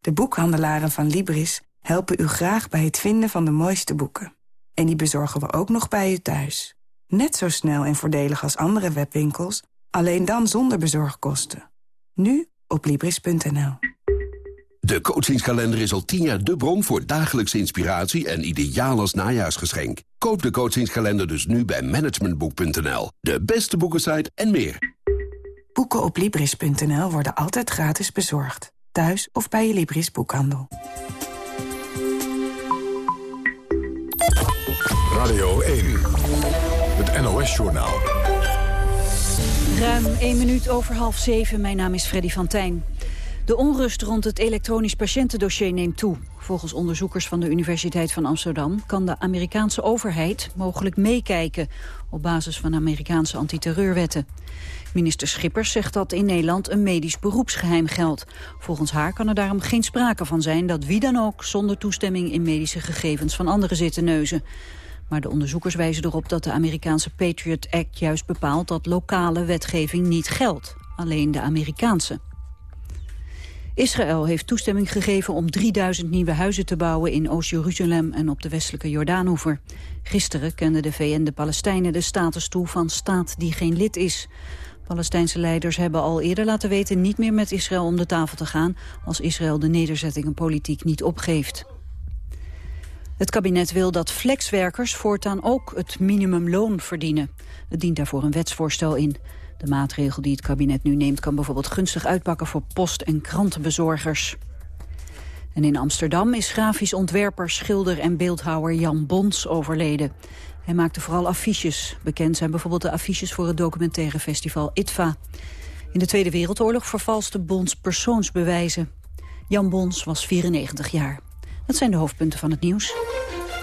De boekhandelaren van Libris helpen u graag bij het vinden van de mooiste boeken. En die bezorgen we ook nog bij u thuis. Net zo snel en voordelig als andere webwinkels, alleen dan zonder bezorgkosten. Nu op Libris.nl. De coachingskalender is al tien jaar de bron voor dagelijkse inspiratie en ideaal als najaarsgeschenk. Koop de coachingskalender dus nu bij managementboek.nl. De beste boekensite en meer. Boeken op Libris.nl worden altijd gratis bezorgd. Thuis of bij je Libris boekhandel. Radio 1, het NOS-journaal. Ruim 1 minuut over half zeven. Mijn naam is Freddy van Tijn. De onrust rond het elektronisch patiëntendossier neemt toe. Volgens onderzoekers van de Universiteit van Amsterdam... kan de Amerikaanse overheid mogelijk meekijken... op basis van Amerikaanse antiterreurwetten. Minister Schippers zegt dat in Nederland een medisch beroepsgeheim geldt. Volgens haar kan er daarom geen sprake van zijn... dat wie dan ook zonder toestemming in medische gegevens van anderen zit te neuzen. Maar de onderzoekers wijzen erop dat de Amerikaanse Patriot Act juist bepaalt... dat lokale wetgeving niet geldt, alleen de Amerikaanse. Israël heeft toestemming gegeven om 3000 nieuwe huizen te bouwen in Oost-Jeruzalem en op de westelijke Jordaanoever. Gisteren kende de VN de Palestijnen de status toe van staat die geen lid is. Palestijnse leiders hebben al eerder laten weten niet meer met Israël om de tafel te gaan als Israël de nederzettingen politiek niet opgeeft. Het kabinet wil dat flexwerkers voortaan ook het minimumloon verdienen. Het dient daarvoor een wetsvoorstel in. De maatregel die het kabinet nu neemt kan bijvoorbeeld gunstig uitpakken voor post- en krantenbezorgers. En in Amsterdam is grafisch ontwerper, schilder en beeldhouwer Jan Bons overleden. Hij maakte vooral affiches. Bekend zijn bijvoorbeeld de affiches voor het documentaire festival ITVA. In de Tweede Wereldoorlog vervalste Bons persoonsbewijzen. Jan Bons was 94 jaar. Dat zijn de hoofdpunten van het nieuws.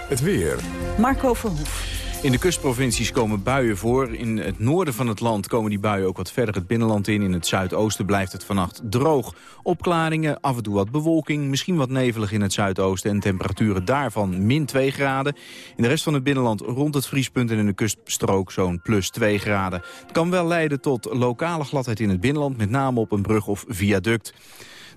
Het weer. Marco Verhoef. In de kustprovincies komen buien voor. In het noorden van het land komen die buien ook wat verder het binnenland in. In het zuidoosten blijft het vannacht droog. Opklaringen, af en toe wat bewolking, misschien wat nevelig in het zuidoosten... en temperaturen daarvan min 2 graden. In de rest van het binnenland rond het vriespunt en in de kuststrook zo'n plus 2 graden. Het kan wel leiden tot lokale gladheid in het binnenland... met name op een brug of viaduct.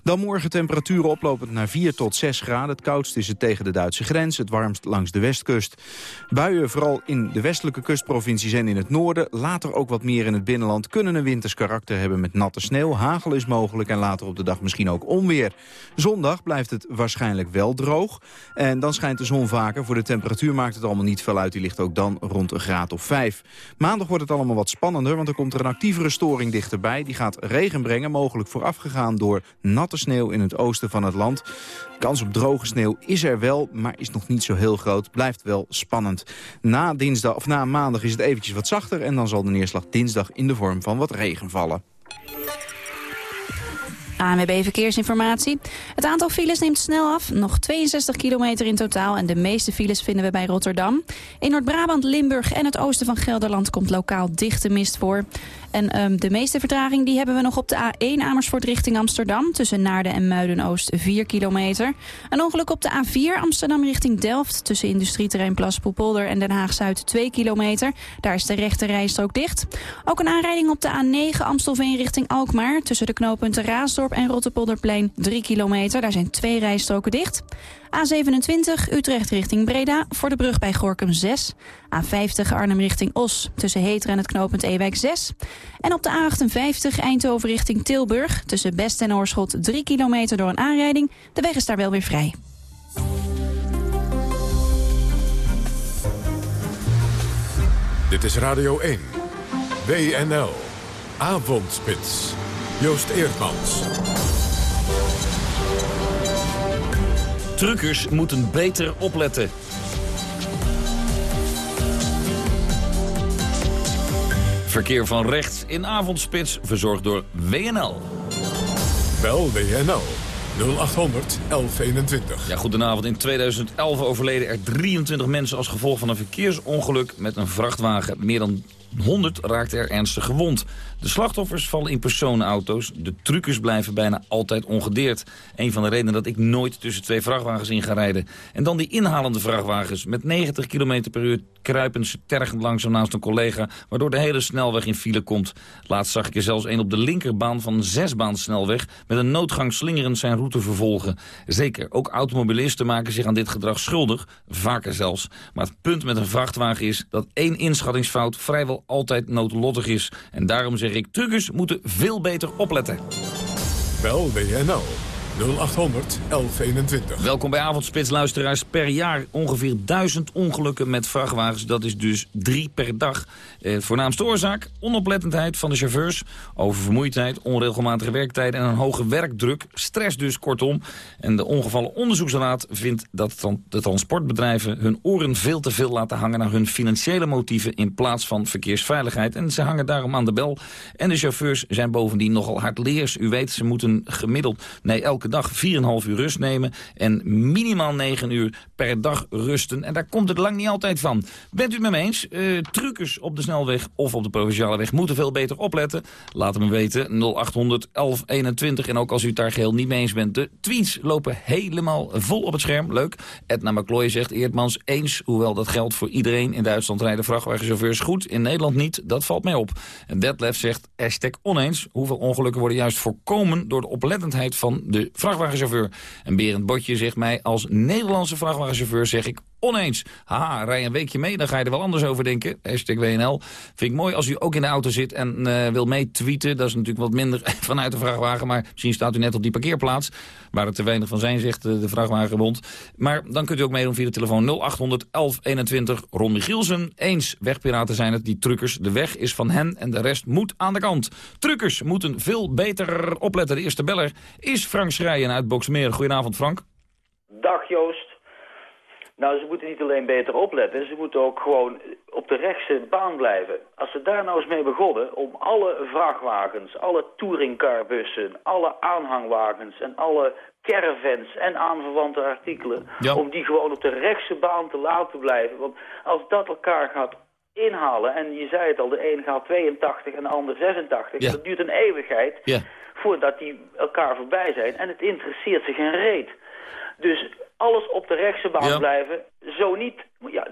Dan morgen temperaturen oplopend naar 4 tot 6 graden. Het koudst is het tegen de Duitse grens, het warmst langs de westkust. Buien vooral in de westelijke kustprovincies en in het noorden. Later ook wat meer in het binnenland kunnen een winters karakter hebben met natte sneeuw. Hagel is mogelijk en later op de dag misschien ook onweer. Zondag blijft het waarschijnlijk wel droog. En dan schijnt de zon vaker. Voor de temperatuur maakt het allemaal niet veel uit. Die ligt ook dan rond een graad of 5. Maandag wordt het allemaal wat spannender, want er komt er een actievere storing dichterbij. Die gaat regen brengen, mogelijk voorafgegaan door natte sneeuw in het oosten van het land. Kans op droge sneeuw is er wel, maar is nog niet zo heel groot. Blijft wel spannend. Na, dinsdag, of na maandag is het eventjes wat zachter... en dan zal de neerslag dinsdag in de vorm van wat regen vallen. ANWB Verkeersinformatie. Het aantal files neemt snel af. Nog 62 kilometer in totaal en de meeste files vinden we bij Rotterdam. In Noord-Brabant, Limburg en het oosten van Gelderland komt lokaal dichte mist voor. En um, de meeste vertraging die hebben we nog op de A1 Amersfoort richting Amsterdam. Tussen Naarden en Muiden-Oost 4 kilometer. Een ongeluk op de A4 Amsterdam richting Delft. Tussen industrieterrein Plaspoepolder en Den Haag-Zuid 2 kilometer. Daar is de rechte rijstrook dicht. Ook een aanrijding op de A9 Amstelveen richting Alkmaar. Tussen de knooppunten Raasdorp en Rotterpolderplein 3 kilometer. Daar zijn twee rijstroken dicht. A27 Utrecht richting Breda voor de brug bij Gorkum 6. A50 Arnhem richting Os tussen Heter en het knooppunt Ewijk 6. En op de A58 Eindhoven richting Tilburg tussen Best en Oorschot 3 kilometer door een aanrijding. De weg is daar wel weer vrij. Dit is Radio 1. WNL. Avondspits. Joost Eerdmans. Truckers moeten beter opletten. Verkeer van rechts in avondspits, verzorgd door WNL. Bel WNL 0800 1121. Ja, goedenavond. In 2011 overleden er 23 mensen als gevolg van een verkeersongeluk met een vrachtwagen. Meer dan 100 raakten er ernstig gewond. De slachtoffers vallen in personenauto's. De truckers blijven bijna altijd ongedeerd. Een van de redenen dat ik nooit tussen twee vrachtwagens in ga rijden. En dan die inhalende vrachtwagens. Met 90 km per uur kruipen ze tergend langzaam naast een collega... waardoor de hele snelweg in file komt. Laatst zag ik er zelfs een op de linkerbaan van een zesbaansnelweg... met een noodgang slingerend zijn route vervolgen. Zeker, ook automobilisten maken zich aan dit gedrag schuldig. Vaker zelfs. Maar het punt met een vrachtwagen is dat één inschattingsfout... vrijwel altijd noodlottig is. En daarom zeg ik, truckers moeten veel beter opletten. Bel WNL 0800 1121. Welkom bij Avondspits, luisteraars. Per jaar ongeveer duizend ongelukken met vrachtwagens. Dat is dus drie per dag. Eh, voornaamste oorzaak, onoplettendheid van de chauffeurs. Oververmoeidheid, onregelmatige werktijden en een hoge werkdruk. Stress dus, kortom. En de ongevallen onderzoeksraad vindt dat de transportbedrijven... hun oren veel te veel laten hangen naar hun financiële motieven... in plaats van verkeersveiligheid. En ze hangen daarom aan de bel. En de chauffeurs zijn bovendien nogal hardleers. U weet, ze moeten gemiddeld... nee, elke dag 4,5 uur rust nemen... en minimaal 9 uur per dag rusten. En daar komt het lang niet altijd van. Bent u het met me eens? Uh, truckers op de snelweg of op de provinciale weg moeten veel beter opletten. Laat het me weten, 0800 1121. En ook als u het daar geheel niet mee eens bent, de tweets lopen helemaal vol op het scherm. Leuk. Edna McCloy zegt Eerdmans eens, hoewel dat geldt voor iedereen. In Duitsland rijden vrachtwagenchauffeurs goed, in Nederland niet. Dat valt mij op. En Detlef zegt hashtag oneens. Hoeveel ongelukken worden juist voorkomen door de oplettendheid van de vrachtwagenchauffeur. En Berend Botje zegt mij, als Nederlandse vrachtwagenchauffeur zeg ik oneens. Haha, rij een weekje mee, dan ga je er wel anders over denken. Hashtag WNL. Vind ik mooi als u ook in de auto zit en uh, wil meetweeten. Dat is natuurlijk wat minder vanuit de vrachtwagen. Maar misschien staat u net op die parkeerplaats. Waar er te weinig van zijn, zegt de vrachtwagenbond. Maar dan kunt u ook meedoen via de telefoon 0800 1121. Ron Michielsen, eens. Wegpiraten zijn het, die truckers. De weg is van hen en de rest moet aan de kant. Truckers moeten veel beter opletten. De eerste beller is Frank Schrijen uit Boksmeer. Goedenavond, Frank. Dag, Joost. Nou, ze moeten niet alleen beter opletten, ze moeten ook gewoon op de rechtse baan blijven. Als ze daar nou eens mee begonnen om alle vrachtwagens, alle touringcarbussen, alle aanhangwagens en alle caravans en aanverwante artikelen, om die gewoon op de rechtse baan te laten blijven. Want als dat elkaar gaat inhalen, en je zei het al, de een gaat 82 en de ander 86, dat duurt een eeuwigheid ja. voordat die elkaar voorbij zijn en het interesseert zich geen reet. Dus alles op de rechtse baan blijven. Zo niet, ja,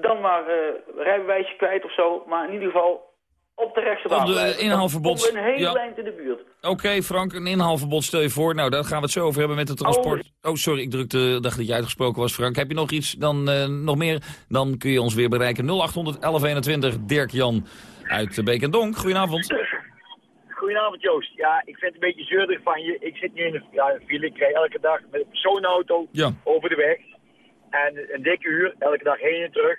dan maar uh, rijbewijsje kwijt of zo. Maar in ieder geval op de rechtse baan op de blijven. inhaalverbod. Op een hele ja. eind in de buurt. Oké Frank, een inhaalverbod stel je voor. Nou, daar gaan we het zo over hebben met het transport. Oh, sorry, ik drukte, dacht dat je uitgesproken was Frank. Heb je nog iets, dan uh, nog meer, dan kun je ons weer bereiken. 0800 1121, Dirk Jan uit Beek en Donk. Goedenavond. Goedenavond Joost. Ja, ik vind het een beetje zeurderig van je. Ik zit nu in een, ja, file. Ik rij elke dag met een personenauto ja. over de weg. En een dikke uur, elke dag heen en terug.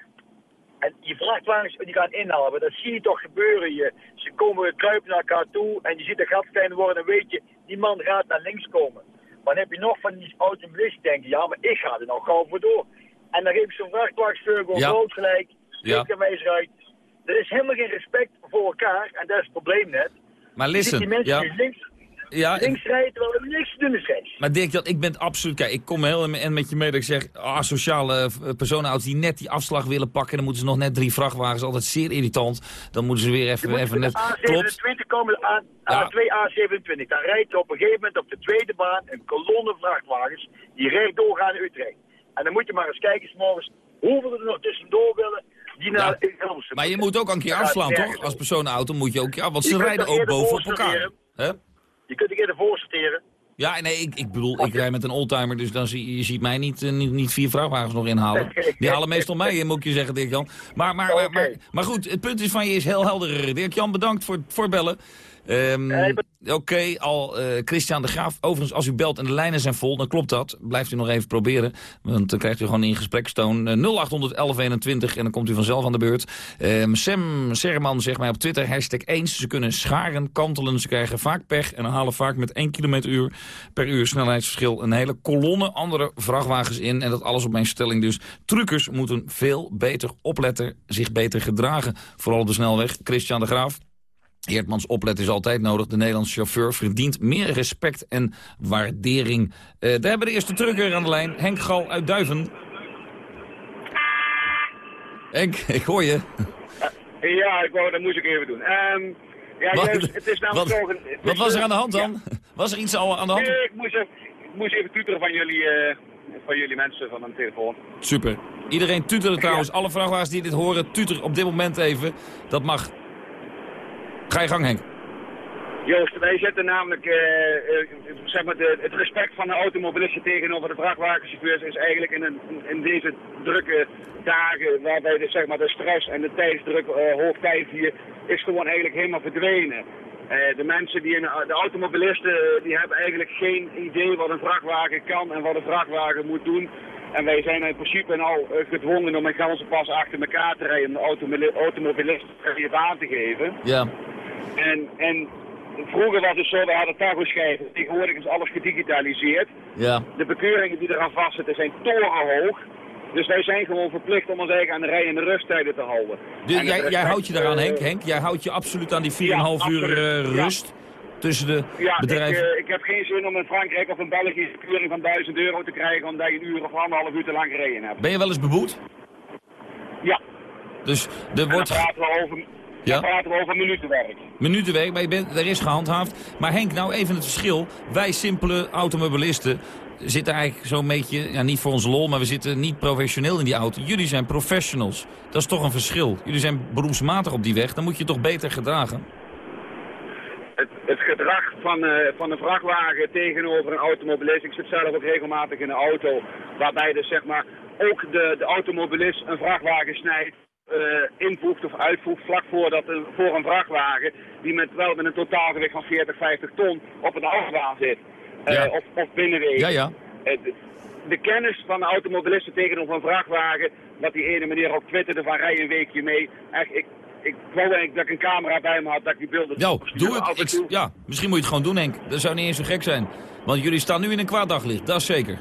En die vrachtwagens die gaan inhalen, dat zie je toch gebeuren. Je, ze komen kruipen naar elkaar toe en je ziet de gat klein worden. Dan weet je, die man gaat naar links komen. Maar dan heb je nog van die automobilisten denken, ja, maar ik ga er nog gauw voor door. En dan geef je zo'n vrachtwagenchauffeur gewoon Ja. rood gelijk. Ja. Uit. Er is helemaal geen respect voor elkaar en dat is het probleem net. Maar listen, die mensen ja. die links, Ja, Links rijden terwijl er niks te doen is rechts. Maar Dirk, Jan, ik ben het absoluut... Kijk, ik kom heel en met je mee dat ik zeg... Ah, sociale uh, personenauto's die net die afslag willen pakken... dan moeten ze nog net drie vrachtwagens. Altijd zeer irritant. Dan moeten ze weer even, even net... A27 Klopt. komen aan, Ja. A2 A27. Dan rijdt er op een gegeven moment op de tweede baan een kolonne vrachtwagens die rechtdoor gaan naar Utrecht. En dan moet je maar eens kijken, 's morgens, hoeveel er nog tussendoor willen die naar Hilversum Maar je moet ook een keer afslaan, toch? Als personenauto moet je ook... Ja, want ze rijden ook boven op elkaar. Hè? Je kunt er eerder voor sorteren. Ja, nee, ik, ik bedoel, ik rij met een oldtimer, dus dan zie je ziet mij niet, eh, niet, niet vier vrachtwagens nog inhalen. Die halen meestal mij in, moet ik je zeggen, Dirk-Jan. Maar, maar, maar, maar, maar goed, het punt is van je is heel helder. Dirk-Jan, bedankt voor, voor het bellen. Ehm, Oké, al eh, Christian de Graaf. Overigens, als u belt en de lijnen zijn vol, dan klopt dat. Blijft u nog even proberen, want dan krijgt u gewoon in gesprekstoon. Eh, 0800 1121 en dan komt u vanzelf aan de beurt. Ehm, Sam Serman zegt mij op Twitter, hashtag eens. Ze kunnen scharen, kantelen, ze krijgen vaak pech... en halen vaak met 1 km per uur snelheidsverschil... een hele kolonne andere vrachtwagens in. En dat alles op mijn stelling dus. Truckers moeten veel beter opletten, zich beter gedragen. Vooral op de snelweg. Christian de Graaf. Eertmans opletten is altijd nodig. De Nederlandse chauffeur verdient meer respect en waardering. Eh daar hebben we de eerste trucker aan de lijn. Henk Gal uit Duiven. Henk, ik hoor je. Ja, ik wou, dat moest ik even doen. Ehm, ja, Wat- juist, het is namelijk wat- is, was er aan de hand ja. dan? Was er iets al aan de hand? Nee, ik moest even, ik moest even tuteren van jullie, eh, van jullie mensen van een telefoon. Super. Iedereen tuteren trouwens. Alle vrachtwagens die dit horen, tuter op dit moment even. Dat mag. Ga je gang, Henk. Joost, wij zetten namelijk, eh, eh, zeg maar, de, het respect van de automobilisten tegenover de vrachtwagenchauffeurs is eigenlijk in, een, in deze drukke dagen, waarbij de, zeg maar, de stress en de tijdsdruk eh hoog tijd hier, is gewoon eigenlijk helemaal verdwenen. De mensen die in de automobilisten, die hebben eigenlijk geen idee wat een vrachtwagen kan en wat een vrachtwagen moet doen. En wij zijn in principe al gedwongen om een ganse pas achter elkaar te rijden om de automobili- automobilisten je baan te geven. Ja. En, en vroeger was het zo, we hadden tagoschijven. Tegenwoordig is alles gedigitaliseerd. Ja. De bekeuringen die eraan vastzitten zijn torenhoog. Dus wij zijn gewoon verplicht om ons eigen aan de rij- en de rusttijden te houden. Dus jij, jij houdt je daaraan, eh, Henk. Henk, jij houdt je absoluut aan die 4,5 Ja, uur eh, Ja. rust tussen de Ja, ik, bedrijven. eh, ik heb geen zin om in Frankrijk of in België een bekeuring van 1000 euro te krijgen omdat je een uur of anderhalf uur te lang gereden hebt. Ben je wel eens beboet? Ja. Dus er En dan wordt praten we over? Dan praten we over minutenwerk. minutenwerk, maar je bent, er is gehandhaafd. Maar Henk, nou even het verschil. Wij simpele automobilisten zitten eigenlijk zo'n beetje, ja, niet voor onze lol, maar we zitten niet professioneel in die auto. Jullie zijn professionals. Dat is toch een verschil. Jullie zijn beroepsmatig op die weg. Dan moet je toch beter gedragen. het, het gedrag van, eh, van een vrachtwagen tegenover een automobilist. Ik zit zelf ook regelmatig in een auto waarbij dus zeg maar ook de, de automobilist een vrachtwagen snijdt. Eh, invoegt of uitvoegt vlak voordat voor een vrachtwagen die met, wel met een totaalgewicht van 40, 50 ton op een autobaan zit. Eh, Ja. of, of binnenwegen. Ja, ja. Eh, de, de kennis van de automobilisten tegenover een vrachtwagen, wat die ene meneer ook twitterde van rij een weekje mee. Echt, ik, ik wou eigenlijk dat ik een camera bij me had, dat ik die beelden Nou, doe het. Ik, ja, misschien moet je het gewoon doen, Henk. Dat zou niet eens zo gek zijn. Want jullie staan nu in een kwaad daglicht, dat is zeker.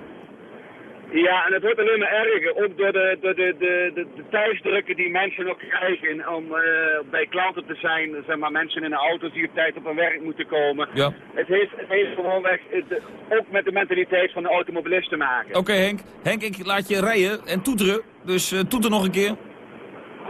Ja, en het wordt alleen maar erger, ook door de, de, de, de, de, de thuisdrukken die mensen ook krijgen om eh, bij klanten te zijn. Zeg maar mensen in een auto die op tijd op hun werk moeten komen. Ja. Het heeft, het heeft gewoonweg het, ook met de mentaliteit van de automobilist te maken. Oké, Henk. Henk, ik laat je rijden en toeteren. Dus eh, toeter nog een keer.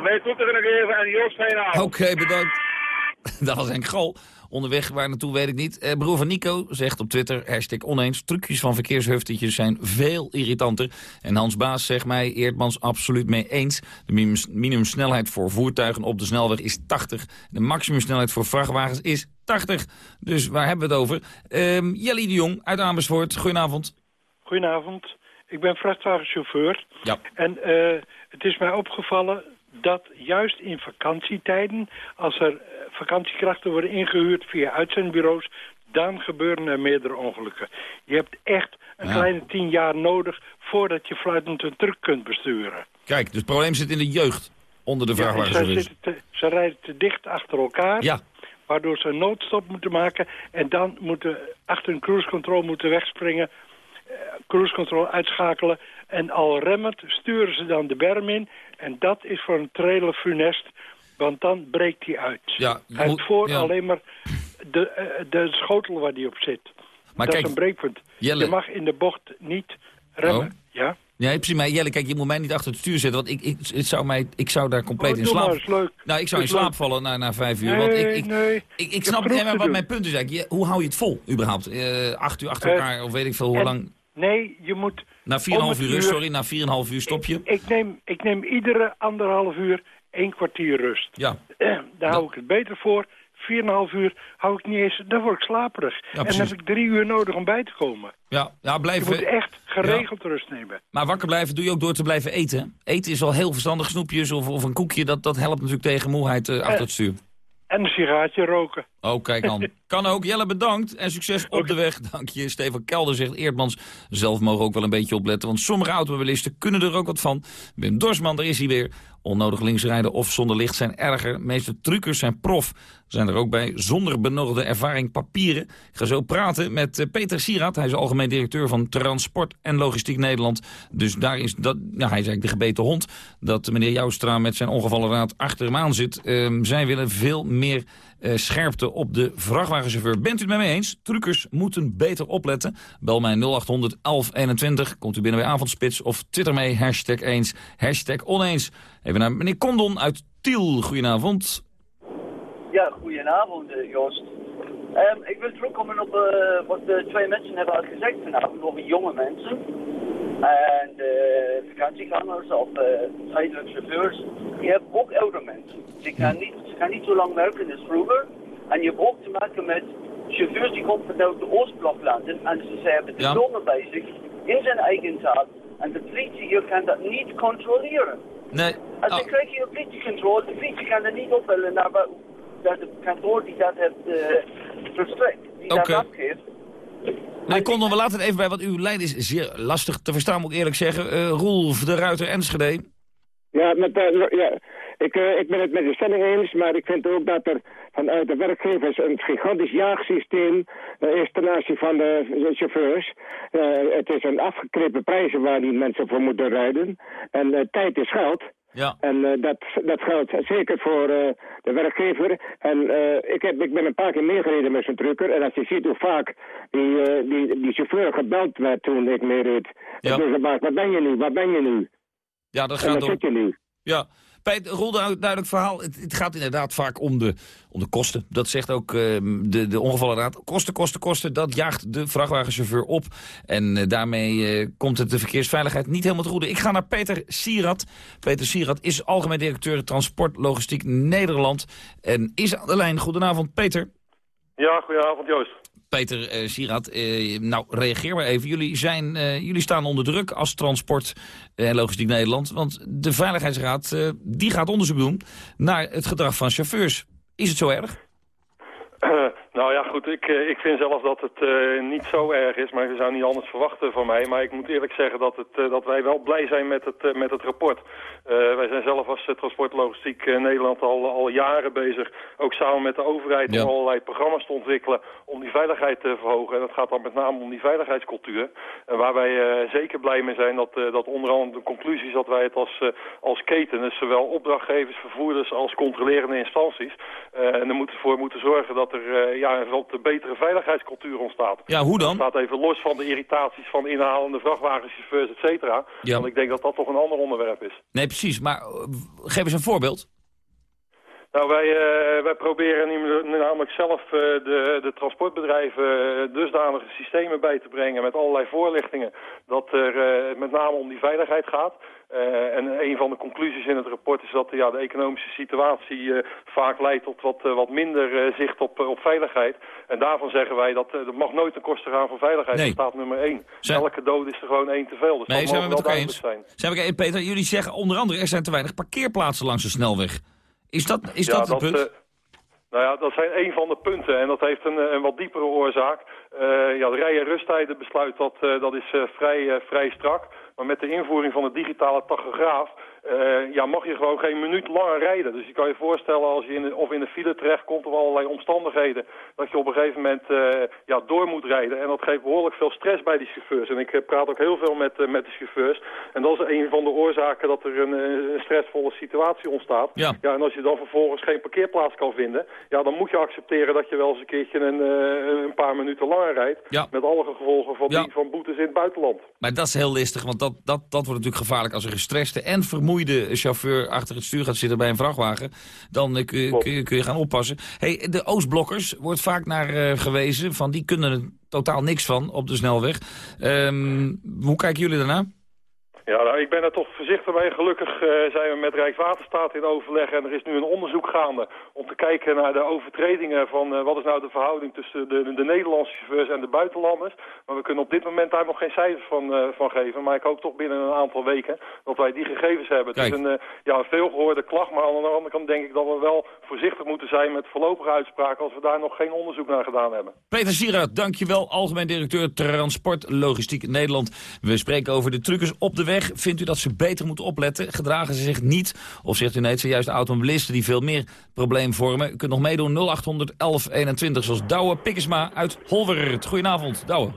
Wij toeteren nog even en Joost, fijne. Oké, bedankt. Dat was Henk Gal. Onderweg waar naartoe weet ik niet. Eh, broer van Nico zegt op Twitter, hashtag oneens... trucjes van verkeershuftetjes zijn veel irritanter. En Hans Baas zegt mij, Eerdmans absoluut mee eens. De minim- minimumsnelheid voor voertuigen op de snelweg is 80. De maximumsnelheid voor vrachtwagens is 80. Dus waar hebben we het over? Ehm Jelly de Jong uit Amersfoort, goedenavond. Goedenavond. Ik ben vrachtwagenchauffeur. Ja. En eh, het is mij opgevallen dat juist in vakantietijden... als er eh, vakantiekrachten worden ingehuurd via uitzendbureaus... dan gebeuren er meerdere ongelukken. Je hebt echt een Ja. kleine tien jaar nodig... voordat je fluitend een truck kunt besturen. Kijk, dus het probleem zit in de jeugd onder de Ja, ze rijden te dicht achter elkaar... Ja. waardoor ze een noodstop moeten maken... en dan moeten achter een cruise control moeten wegspringen... eh, cruise control uitschakelen... en al remmend sturen ze dan de berm in... en dat is voor een trailer funest... want dan breekt hij uit. Ja, Hij moet- voor ja. alleen maar de, eh, de schotel waar die op zit. Maar dat kijk, is een breekpunt. Jelle- Je mag in de bocht niet remmen. Oh. Ja? Ja, precies. Maar Jelle, kijk, je moet mij niet achter het stuur zetten. Want ik, ik, het zou, mij, ik zou daar compleet Oh, in slaap... maar, is leuk. Nou, ik zou in leuk. slaap vallen na, na vijf uur. Nee, want ik, ik, nee. ik, snap niet wat doen. mijn punt is eigenlijk. Je- hoe hou je het vol, überhaupt? Eh, acht uur achter Eh, elkaar, of weet ik veel hoe en- lang... Nee, je moet... Na 4,5 om het uur rust, sorry. Na 4,5 uur stop je. Ik neem, ik neem iedere anderhalf uur één kwartier rust. Ja. Daar hou ik het beter voor. 4,5 uur hou ik niet eens, dan word ik slaperig. en dan heb ik drie uur nodig om bij te komen. Ja, ja Je blijven... moet echt geregeld rust nemen. Maar wakker blijven doe je ook door te blijven eten. Eten is wel heel verstandig. Snoepjes of, of een koekje, dat, dat helpt natuurlijk tegen moeheid eh, achter Eh. het stuur. En een sigaartje roken. Oh, kijk dan. Kan ook. Jelle, bedankt. En succes op de weg. Dank je. Steven Kelder zegt Eerdmans. Zelf mogen ook wel een beetje opletten. Want sommige automobilisten kunnen er ook wat van. Wim Dorsman, daar is hij weer. Onnodig linksrijden of zonder licht zijn erger. Meeste truckers zijn prof. Zijn er ook bij zonder benodigde ervaring papieren. Ik ga zo praten met eh, Peter Sieraad. Hij is algemeen directeur van Transport en Logistiek Nederland. Dus daar is dat, ja, hij is eigenlijk de gebeten hond. Dat meneer Joustra met zijn ongevallenraad achter hem aan zit. Ehm, zij willen veel meer eh, scherpte op de vrachtwagenchauffeur. Bent u het mij eens? Truckers moeten beter opletten. Bel mij 0800 1121. Komt u binnen bij Avondspits of twitter mee. Hashtag eens, hashtag oneens. Even naar meneer Kondon uit Tiel. Goedenavond. Ja, goedenavond eh, Joost. Ehm, ik wil terugkomen op eh, wat de twee mensen hebben al gezegd vanavond over jonge mensen. En uh, vakantiegangers of uh, tijdelijk chauffeurs. Je hebt ook oude mensen. Ze gaan, niet, ze gaan niet zo lang werken als vroeger. En je hebt ook te maken met chauffeurs die komen vanuit de Oostbloklanden. En ze hebben de Ja. zomer bij zich in zijn eigen taal. En de politie hier kan dat niet controleren. Nee. Als Oh. dan krijg je een politiecontrole, de politie kan er niet opbellen naar wa- naar de kantoor die dat heeft uh, verstrekt, die Oké. dat afgeeft. Nee, Kondon, we laten het even bij, want uw lijn is zeer lastig te verstaan, moet ik eerlijk zeggen. Eh Roel de Ruiter Enschede. Ja, met, eh, ja ik, eh, ik ben het met de stelling eens, maar ik vind ook dat er vanuit de werkgevers een gigantisch jaagsysteem eh, is ten aanzien van de, chauffeurs. Eh, het is een afgekrepen prijzen waar die mensen voor moeten rijden. En eh, tijd is geld. Ja. En eh, dat, dat geldt zeker voor eh, de werkgever. En eh, ik, heb, ik ben een paar keer meegereden met zo'n trucker. En als je ziet hoe vaak die, eh, die, die chauffeur gebeld werd toen ik meereed. Ja. Dus, waar ben je nu? Waar ben je nu? Ja, dat en gaat waar door. zit je nu? Ja, Peit, Roel, du- duidelijk verhaal. Het, het gaat inderdaad vaak om de, om de kosten. Dat zegt ook eh, de, de ongevallenraad. Kosten, kosten, kosten. Dat jaagt de vrachtwagenchauffeur op. En eh, daarmee eh, komt het de verkeersveiligheid niet helemaal te goede. Ik ga naar Peter Sierat. Peter Sierat is algemeen directeur Transport Logistiek Nederland. En is aan de lijn. Goedenavond, Peter. Ja, goedenavond Joost. Peter eh, nou reageer maar even. Jullie, zijn, eh, jullie staan onder druk als Transport Logistiek Nederland. Want de Veiligheidsraad die gaat onderzoek doen naar het gedrag van chauffeurs. Is het zo erg? Nou ja, goed, ik, eh, ik vind zelf dat het eh, niet zo erg is, maar je zou niet anders verwachten van mij. Maar ik moet eerlijk zeggen dat, het, eh, dat wij wel blij zijn met het, met het rapport. Wij zijn zelf als Transportlogistiek Nederland al, al jaren bezig, ook samen met de overheid, Ja. om allerlei programma's te ontwikkelen om die veiligheid te verhogen. En dat gaat dan met name om die veiligheidscultuur. En waar wij zeker blij mee zijn, dat, dat onder andere de conclusies dat wij het als, als keten, dus zowel opdrachtgevers, vervoerders als controlerende instanties, en er moeten voor moeten zorgen dat er ja, een wat betere veiligheidscultuur ontstaat. Ja, hoe dan? Dat staat even los van de irritaties van inhalende vrachtwagenchauffeurs, et cetera. Ja. Want ik denk dat dat toch een ander onderwerp is. Nee, precies. Maar eh, geef eens een voorbeeld. Nou, wij, eh, wij proberen namelijk zelf eh, de, de transportbedrijven dusdanige systemen bij te brengen met allerlei voorlichtingen dat er met name om die veiligheid gaat. Eh, en een van de conclusies in het rapport is dat ja, de economische situatie eh, vaak leidt tot wat, eh, wat minder zicht op, op veiligheid. En daarvan zeggen wij dat er mag nooit ten koste gaan van veiligheid. Nee. Dat staat nummer één. Zijn- Elke dood is er gewoon één te veel. Dus Nee, dat zijn we met wel elkaar eens. zijn. Zijn we, Peter, jullie zeggen onder andere er zijn te weinig parkeerplaatsen langs de snelweg. Is dat, is dat het punt? eh, nou ja, dat zijn een van de punten en dat heeft een, een wat diepere oorzaak. Ja, de rij- en rusttijdenbesluit dat, dat is vrij, vrij strak. Maar met de invoering van de digitale tachograaf eh, ja, mag je gewoon geen minuut langer rijden. Dus je kan je voorstellen als je in de, of in de file terechtkomt of allerlei omstandigheden, dat je op een gegeven moment uh, ja, door moet rijden. En dat geeft behoorlijk veel stress bij die chauffeurs. En ik uh, praat ook heel veel met, met de chauffeurs. En dat is een van de oorzaken dat er een, een stressvolle situatie ontstaat. Ja. ja. En als je dan vervolgens geen parkeerplaats kan vinden, ja, dan moet je accepteren dat je wel eens een keertje een, een paar minuten langer rijdt. Ja. Met alle gevolgen van, die, van boetes in het buitenland. Maar dat is heel listig, want dat, dat, dat wordt natuurlijk gevaarlijk als er gestreste en vermoeide chauffeur achter het stuur gaat zitten bij een vrachtwagen. Dan uh, kun, je, kun, je, kun, je, gaan oppassen. Hey, de Oostblokkers wordt vaak naar uh, gewezen van die kunnen er totaal niks van op de snelweg. Um, hoe kijken jullie daarna? Ja, nou, ik ben er toch voorzichtig mee. Gelukkig uh, zijn we met Rijkswaterstaat in overleg en er is nu een onderzoek gaande om te kijken naar de overtredingen van uh, wat is nou de verhouding tussen de, de, Nederlandse chauffeurs en de buitenlanders. Maar we kunnen op dit moment daar nog geen cijfers van, uh, van geven. Maar ik hoop toch binnen een aantal weken dat wij die gegevens hebben. Kijk. Het is een, ja, een veelgehoorde klacht, maar aan de andere kant denk ik dat we wel voorzichtig moeten zijn met voorlopige uitspraken als we daar nog geen onderzoek naar gedaan hebben. Peter Sieraert, dankjewel. Algemeen directeur Transport Logistiek Nederland. We spreken over de truckers op de weg. Vindt u dat ze beter moeten opletten? Gedragen ze zich niet? Of zegt u nee, het zijn juist automobilisten die veel meer probleem vormen? U kunt nog meedoen 0800 1121, zoals Douwe Pikkesma uit Holwerert. Goedenavond, Douwe.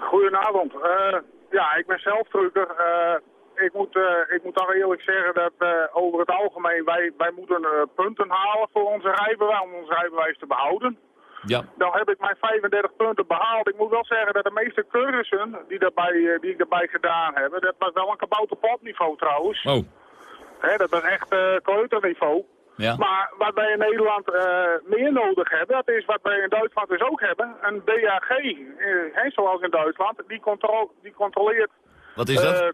Goedenavond. Uh, ja, ik ben zelf trucker. Uh, ik, moet, uh, ik moet toch eerlijk zeggen dat over het algemeen wij, wij moeten punten halen voor onze rijbewijs, om ons rijbewijs te behouden. Ja. Dan heb ik mijn 35 punten behaald. Ik moet wel zeggen dat de meeste cursussen die, daarbij, die ik daarbij gedaan heb, dat was wel een kabouterpopniveau trouwens. Oh. Hè, dat was echt uh, kleuterniveau. Ja. Maar wat wij in Nederland uh, meer nodig hebben, dat is wat wij in Duitsland dus ook hebben. Een DAG, zoals in Duitsland, die, contro die controleert... Wat is dat?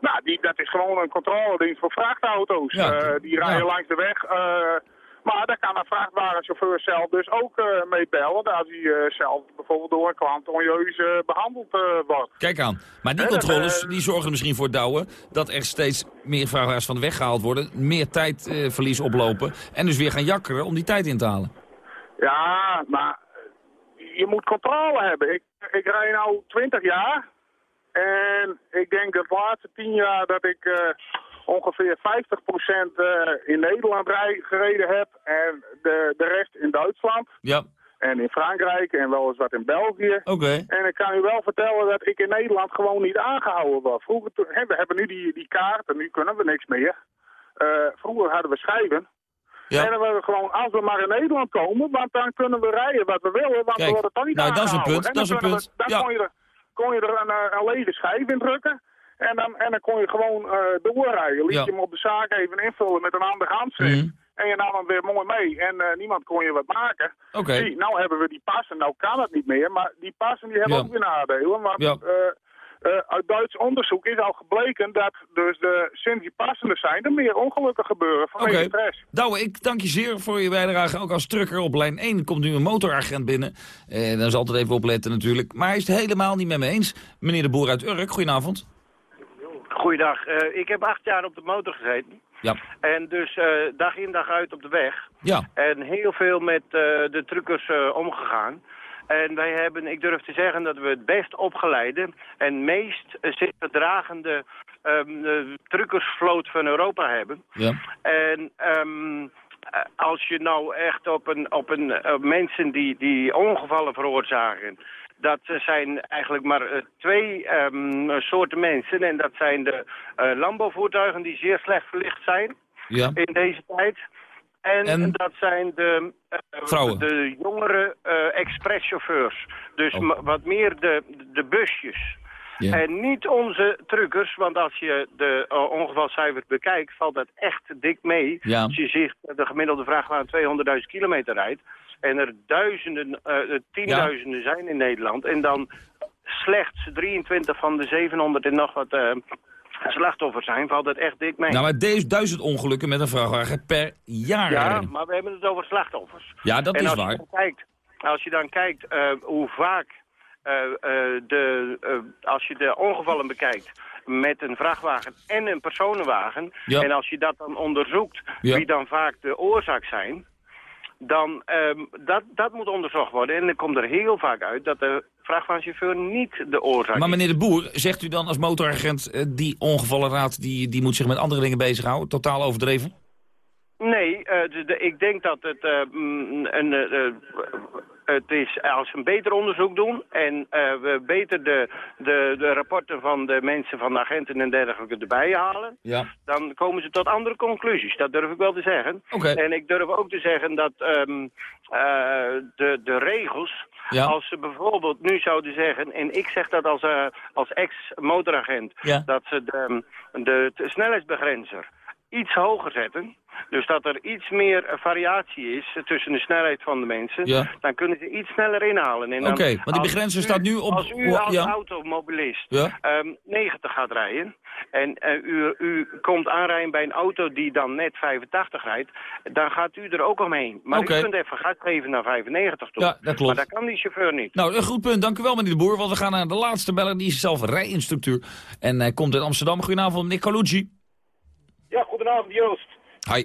nou, die, dat is gewoon een controledienst voor vrachtauto's. Ja. die rijden Ja. langs de weg... Maar daar kan een vrachtwagenchauffeur zelf dus ook uh, mee bellen. Als hij uh, zelf bijvoorbeeld door een klant onjeus uh, behandeld wordt. Kijk aan. Maar die controles die zorgen misschien voor, Douwe... dat er steeds meer vrachtwagens van de weg gehaald worden... meer tijdverlies oplopen... en dus weer gaan jakkeren om die tijd in te halen. Ja, maar je moet controle hebben. Ik, ik rij nu 20 jaar... en ik denk dat de laatste 10 jaar dat ik ongeveer 50% uh, in Nederland rij, gereden heb en de, de rest in Duitsland. Ja. En in Frankrijk en wel eens wat in België. Oké. Okay. En ik kan u wel vertellen dat ik in Nederland gewoon niet aangehouden was. Vroeger, we hebben nu die, die kaart en nu kunnen we niks meer. Uh, vroeger hadden we schijven. Ja. En dan we gewoon, als we maar in Nederland komen, want dan kunnen we rijden wat we willen, want Kijk, we worden toch niet nou, dat is een aangehouden. punt, dat is een we, punt. Dan Ja. kon je er, kon je er een, schijf in drukken. En dan, en dan kon je gewoon uh, doorrijden. Liet Ja. je hem op de zaak even invullen met een ander handschrift. Mhm. En je nam hem weer mooi mee. En uh, niemand kon je wat maken. Oké. Zie, nou hebben we die passen. Nou kan het niet meer. Maar die passen die hebben Ja. ook weer nadelen. Want Ja. uh, uh, uit Duits onderzoek is al gebleken dat dus de, sinds die zijn, er meer ongelukken gebeuren vanwege Oké. stress. Douwe, ik dank je zeer voor je bijdrage. Ook als trucker op lijn 1 komt nu een motoragent binnen. Eh, daar is altijd even opletten natuurlijk. Maar hij is het helemaal niet met me eens. Meneer de Boer uit Urk, goedenavond. Goeiedag. Eh, ik heb acht jaar op de motor gezeten. Ja. En dus eh, dag in dag uit op de weg. Ja. En heel veel met eh, de truckers omgegaan. En wij hebben, ik durf te zeggen, dat we het best opgeleide en meest uh, dragende um, truckersvloot van Europa hebben. Ja. En um, als je nou echt op een, op een uh, mensen die, die ongevallen veroorzaken, dat zijn eigenlijk maar uh, twee um, soorten mensen. En dat zijn de uh, landbouwvoertuigen die zeer slecht verlicht zijn ja. in deze tijd. En, En? dat zijn de, uh, de jongere uh, expresschauffeurs. Dus Oh. wat meer de, de busjes. Ja. En niet onze truckers, want als je de uh, ongevalcijfers bekijkt, valt dat echt dik mee. Ja. Als je ziet de gemiddelde vrachtwagen 200.000 kilometer rijdt en er duizenden, uh, tienduizenden zijn in Nederland. En dan slechts 23 van de 700 en nog wat uh, slachtoffers zijn, valt het echt dik mee. Nou, maar deze duizend ongelukken met een vrachtwagen per jaar. Ja, maar we hebben het over slachtoffers. Ja, dat en is als waar. Je dan kijkt, als je dan kijkt uh, hoe vaak, uh, uh, de, als je de ongevallen bekijkt met een vrachtwagen en een personenwagen, Ja. en als je dat dan onderzoekt, Ja. wie dan vaak de oorzaak zijn, dan um, dat, dat moet onderzocht worden. En dan komt er heel vaak uit dat de vrachtwagenchauffeur niet de oorzaak Maar meneer de Boer, zegt u dan als motoragent... Uh, die ongevallenraad die, die moet zich met andere dingen bezighouden? Totaal overdreven? Nee, uh, de, de, ik denk dat het uh, een, uh, het is als we een beter onderzoek doen en we beter de, de, de rapporten van de mensen, van de agenten en dergelijke erbij halen, ja. dan komen ze tot andere conclusies. Dat durf ik wel te zeggen. Okay. En ik durf ook te zeggen dat um, de, de regels, ja. als ze bijvoorbeeld nu zouden zeggen, en ik zeg dat als, als ex-motoragent, ja. dat ze de, de, de snelheidsbegrenzer iets hoger zetten, dus dat er iets meer variatie is tussen de snelheid van de mensen, ja. dan kunnen ze iets sneller inhalen. Oké, okay, want die begrenzer staat nu op... Als u als ja. automobilist ja. um, 90 gaat rijden en uh, u, u komt aanrijden bij een auto die dan net 85 rijdt, dan gaat u er ook omheen. Maar okay. u kunt even gas geven naar 95 toe. Ja, dat klopt. Maar dat kan die chauffeur niet. Nou, een goed punt. Dank u wel, meneer de Boer. Want we gaan naar de laatste beller. Die is zelf rijinstructeur. En hij uh, komt uit Amsterdam. Goedenavond, meneer Colucci. Ja, goedenavond Joost. Hi.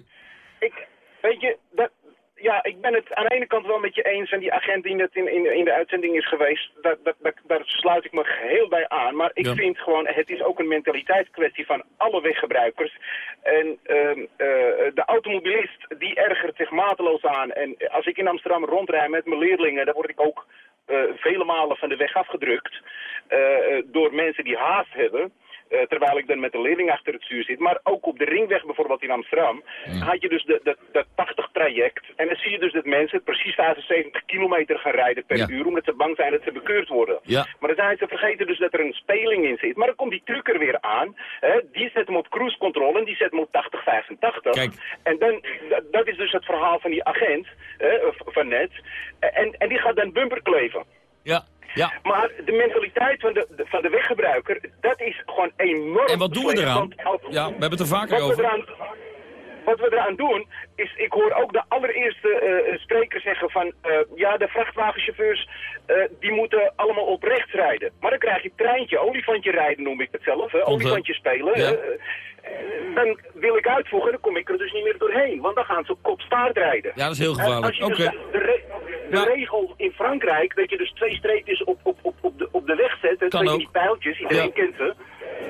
Ik, weet je, dat, ja, ik ben het aan de ene kant wel met je eens en die agent die net in, in, in de uitzending is geweest, dat, dat, daar sluit ik me geheel bij aan. Maar ik Ja. vind gewoon, het is ook een mentaliteitskwestie van alle weggebruikers. En ehm, eh, de automobilist, die ergert zich mateloos aan. En als ik in Amsterdam rondrijd met mijn leerlingen, dan word ik ook eh, vele malen van de weg afgedrukt eh, door mensen die haast hebben. Eh, terwijl ik dan met een leerling achter het stuur zit. Maar ook op de ringweg bijvoorbeeld in Amsterdam had je dus de, de, de 80 traject. En dan zie je dus dat mensen precies 75 kilometer gaan rijden per Ja. uur. Omdat ze bang zijn dat ze bekeurd worden. Ja. Maar dan zijn ze vergeten dus dat er een speling in zit. Maar dan komt die trucker weer aan. Hè, die zet hem op cruise control en die zet hem op 80, 85. Kijk. En dan, dat, dat is dus het verhaal van die agent hè, van net. En, en die gaat dan bumper kleven. Ja. Ja. Maar de mentaliteit van de, de- van de weggebruiker, dat is gewoon enorm. En wat doen we eraan? Want Ja, we hebben het er vaker over. Eraan, wat we eraan doen, is ik hoor ook de allereerste eh, spreker zeggen van... eh, ja, de vrachtwagenchauffeurs, eh, die moeten allemaal op rechts rijden. Maar dan krijg je treintje, olifantje rijden noem ik het zelf, hè, olifantje spelen. Ja. dan wil ik uitvoegen, dan kom ik er dus niet meer doorheen. Want dan gaan ze op kop staart rijden. Ja, dat is heel En gevaarlijk. Als je dus Oké. de, de, re- de regel in Frankrijk, dat je dus twee streepjes op, op, op, op, de, op de weg zet, Kan twee die pijltjes, iedereen Ja. kent ze.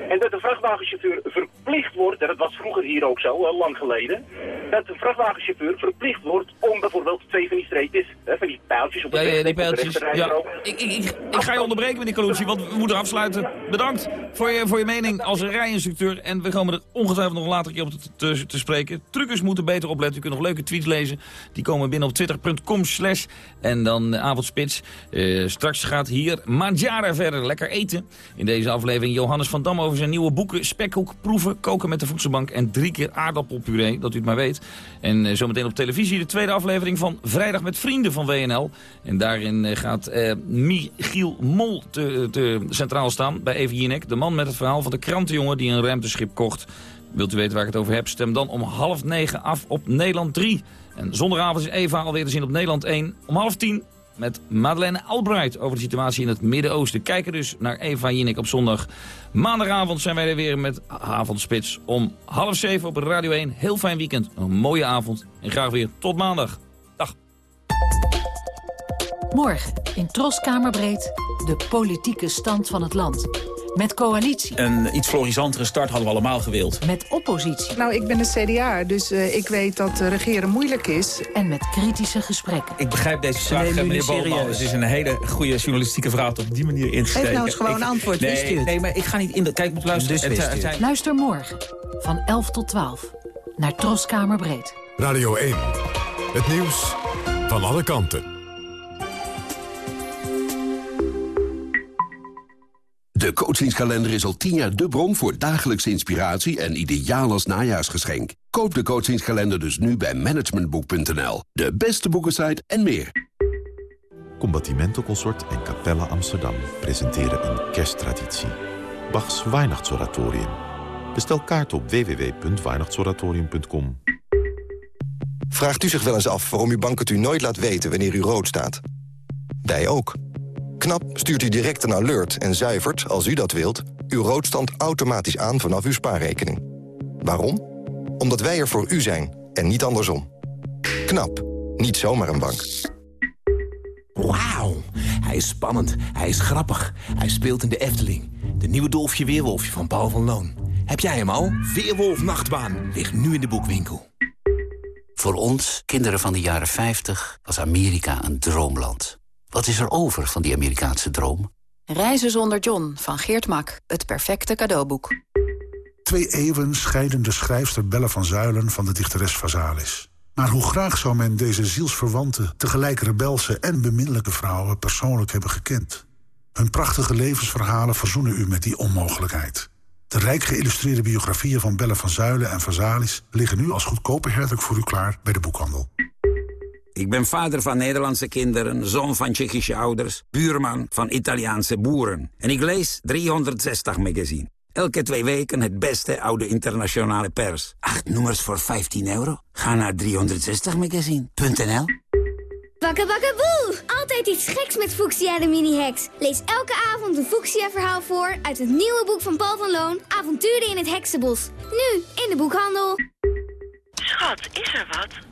En dat de vrachtwagenchauffeur verplicht wordt, en dat was vroeger hier ook zo, al lang geleden, dat de vrachtwagenchauffeur verplicht wordt om bijvoorbeeld twee van die streepjes, hè, van die pijltjes op de Ja, weg, ja, die pijltjes. Ja. Ik, ik, ik, ik ga je onderbreken, meneer Colucci, want we moeten afsluiten. Bedankt voor je, voor je mening als rijinstructeur. En we komen er ongetwijfeld nog later een keer op te, te, te spreken. Truckers moeten beter opletten. U kunt nog leuke tweets lezen. Die komen binnen op twitter.com slash. En dan avondspits. Eh, straks gaat hier Manjara verder. Lekker eten. In deze aflevering Johannes van Dam over zijn nieuwe boeken. Spekhoek, proeven, koken met de voedselbank. En drie keer aardappelpuree, dat u het maar weet. En eh, zometeen op televisie de tweede aflevering van Vrijdag met Vrienden van WNL. En daarin eh, gaat eh, Michiel Mol te, te centraal staan bij Even Jinek. De man met het verhaal van de krantenjongen die een ruimteschip kocht. Wilt u weten waar ik het over heb? Stem dan om half negen af op Nederland 3. En zondagavond is Eva alweer te zien op Nederland 1 om half tien. Met Madeleine Albright over de situatie in het Midden-Oosten. Kijken dus naar Eva Jinek op zondag. Maandagavond zijn wij er weer met Avondspits om half zeven op Radio 1. Heel fijn weekend, een mooie avond en graag weer tot maandag. Dag. Morgen in Troskamerbreed de politieke stand van het land. Met coalitie, Een iets florisantere start hadden we allemaal gewild. met oppositie Nou, ik ben een CDA, dus eh, ik weet dat eh, regeren moeilijk is. en met kritische gesprekken. Ik begrijp deze vraag, nemen u meneer serieus. Het is een hele goede journalistieke vraag op die manier in te Geef nou eens gewoon Ik- een antwoord, nee, wist u het? Nee, maar ik ga niet in de... Kijk, moet luisteren. Dus Het, eh, Luister morgen van 11 tot 12 naar Troskamerbreed. Radio 1. Het nieuws van alle kanten. De coachingskalender is al tien jaar de bron voor dagelijkse inspiratie en ideaal als najaarsgeschenk. Koop de coachingskalender dus nu bij managementboek.nl. De beste boekensite en meer. Combattimento Consort en Capella Amsterdam presenteren een kersttraditie. Bachs Weihnachtsoratorium. Bestel kaart op www.weihnachtsoratorium.com. Vraagt u zich wel eens af waarom uw bank het u nooit laat weten wanneer u rood staat? Wij ook. KNAP stuurt u direct een alert en zuivert, als u dat wilt... uw roodstand automatisch aan vanaf uw spaarrekening. Waarom? Omdat wij er voor u zijn en niet andersom. KNAP. Niet zomaar een bank. Wauw. Hij is spannend, hij is grappig, hij speelt in de Efteling. De nieuwe Dolfje Weerwolfje van Paul van Loon. Heb jij hem al? Weerwolf Nachtbaan ligt nu in de boekwinkel. Voor ons, kinderen van de jaren 50, was Amerika een droomland. Wat is er over van die Amerikaanse droom? Reizen zonder John van Geert Mak. Het perfecte cadeauboek. Twee eeuwen scheiden de schrijfster Belle van Zuilen van de dichteres Vazalis. Maar hoe graag zou men deze zielsverwante, tegelijk rebelse en beminnelijke vrouwen persoonlijk hebben gekend. Hun prachtige levensverhalen verzoenen u met die onmogelijkheid. De rijk geïllustreerde biografieën van Belle van Zuilen en Vazalis... liggen nu als goedkope herdruk voor u klaar bij de boekhandel. Ik ben vader van Nederlandse kinderen, zoon van Tsjechische ouders... buurman van Italiaanse boeren. En ik lees 360 magazine. Elke twee weken het beste oude internationale pers. Acht nummers voor 15 euro? Ga naar 360magazine.nl Bakke bakke boe! Altijd iets geks met Fuchsia de mini-heks. Lees elke avond een Fuchsia-verhaal voor uit het nieuwe boek van Paul van Loon... Avonturen in het Heksenbos. Nu in de boekhandel. Schat, is er wat?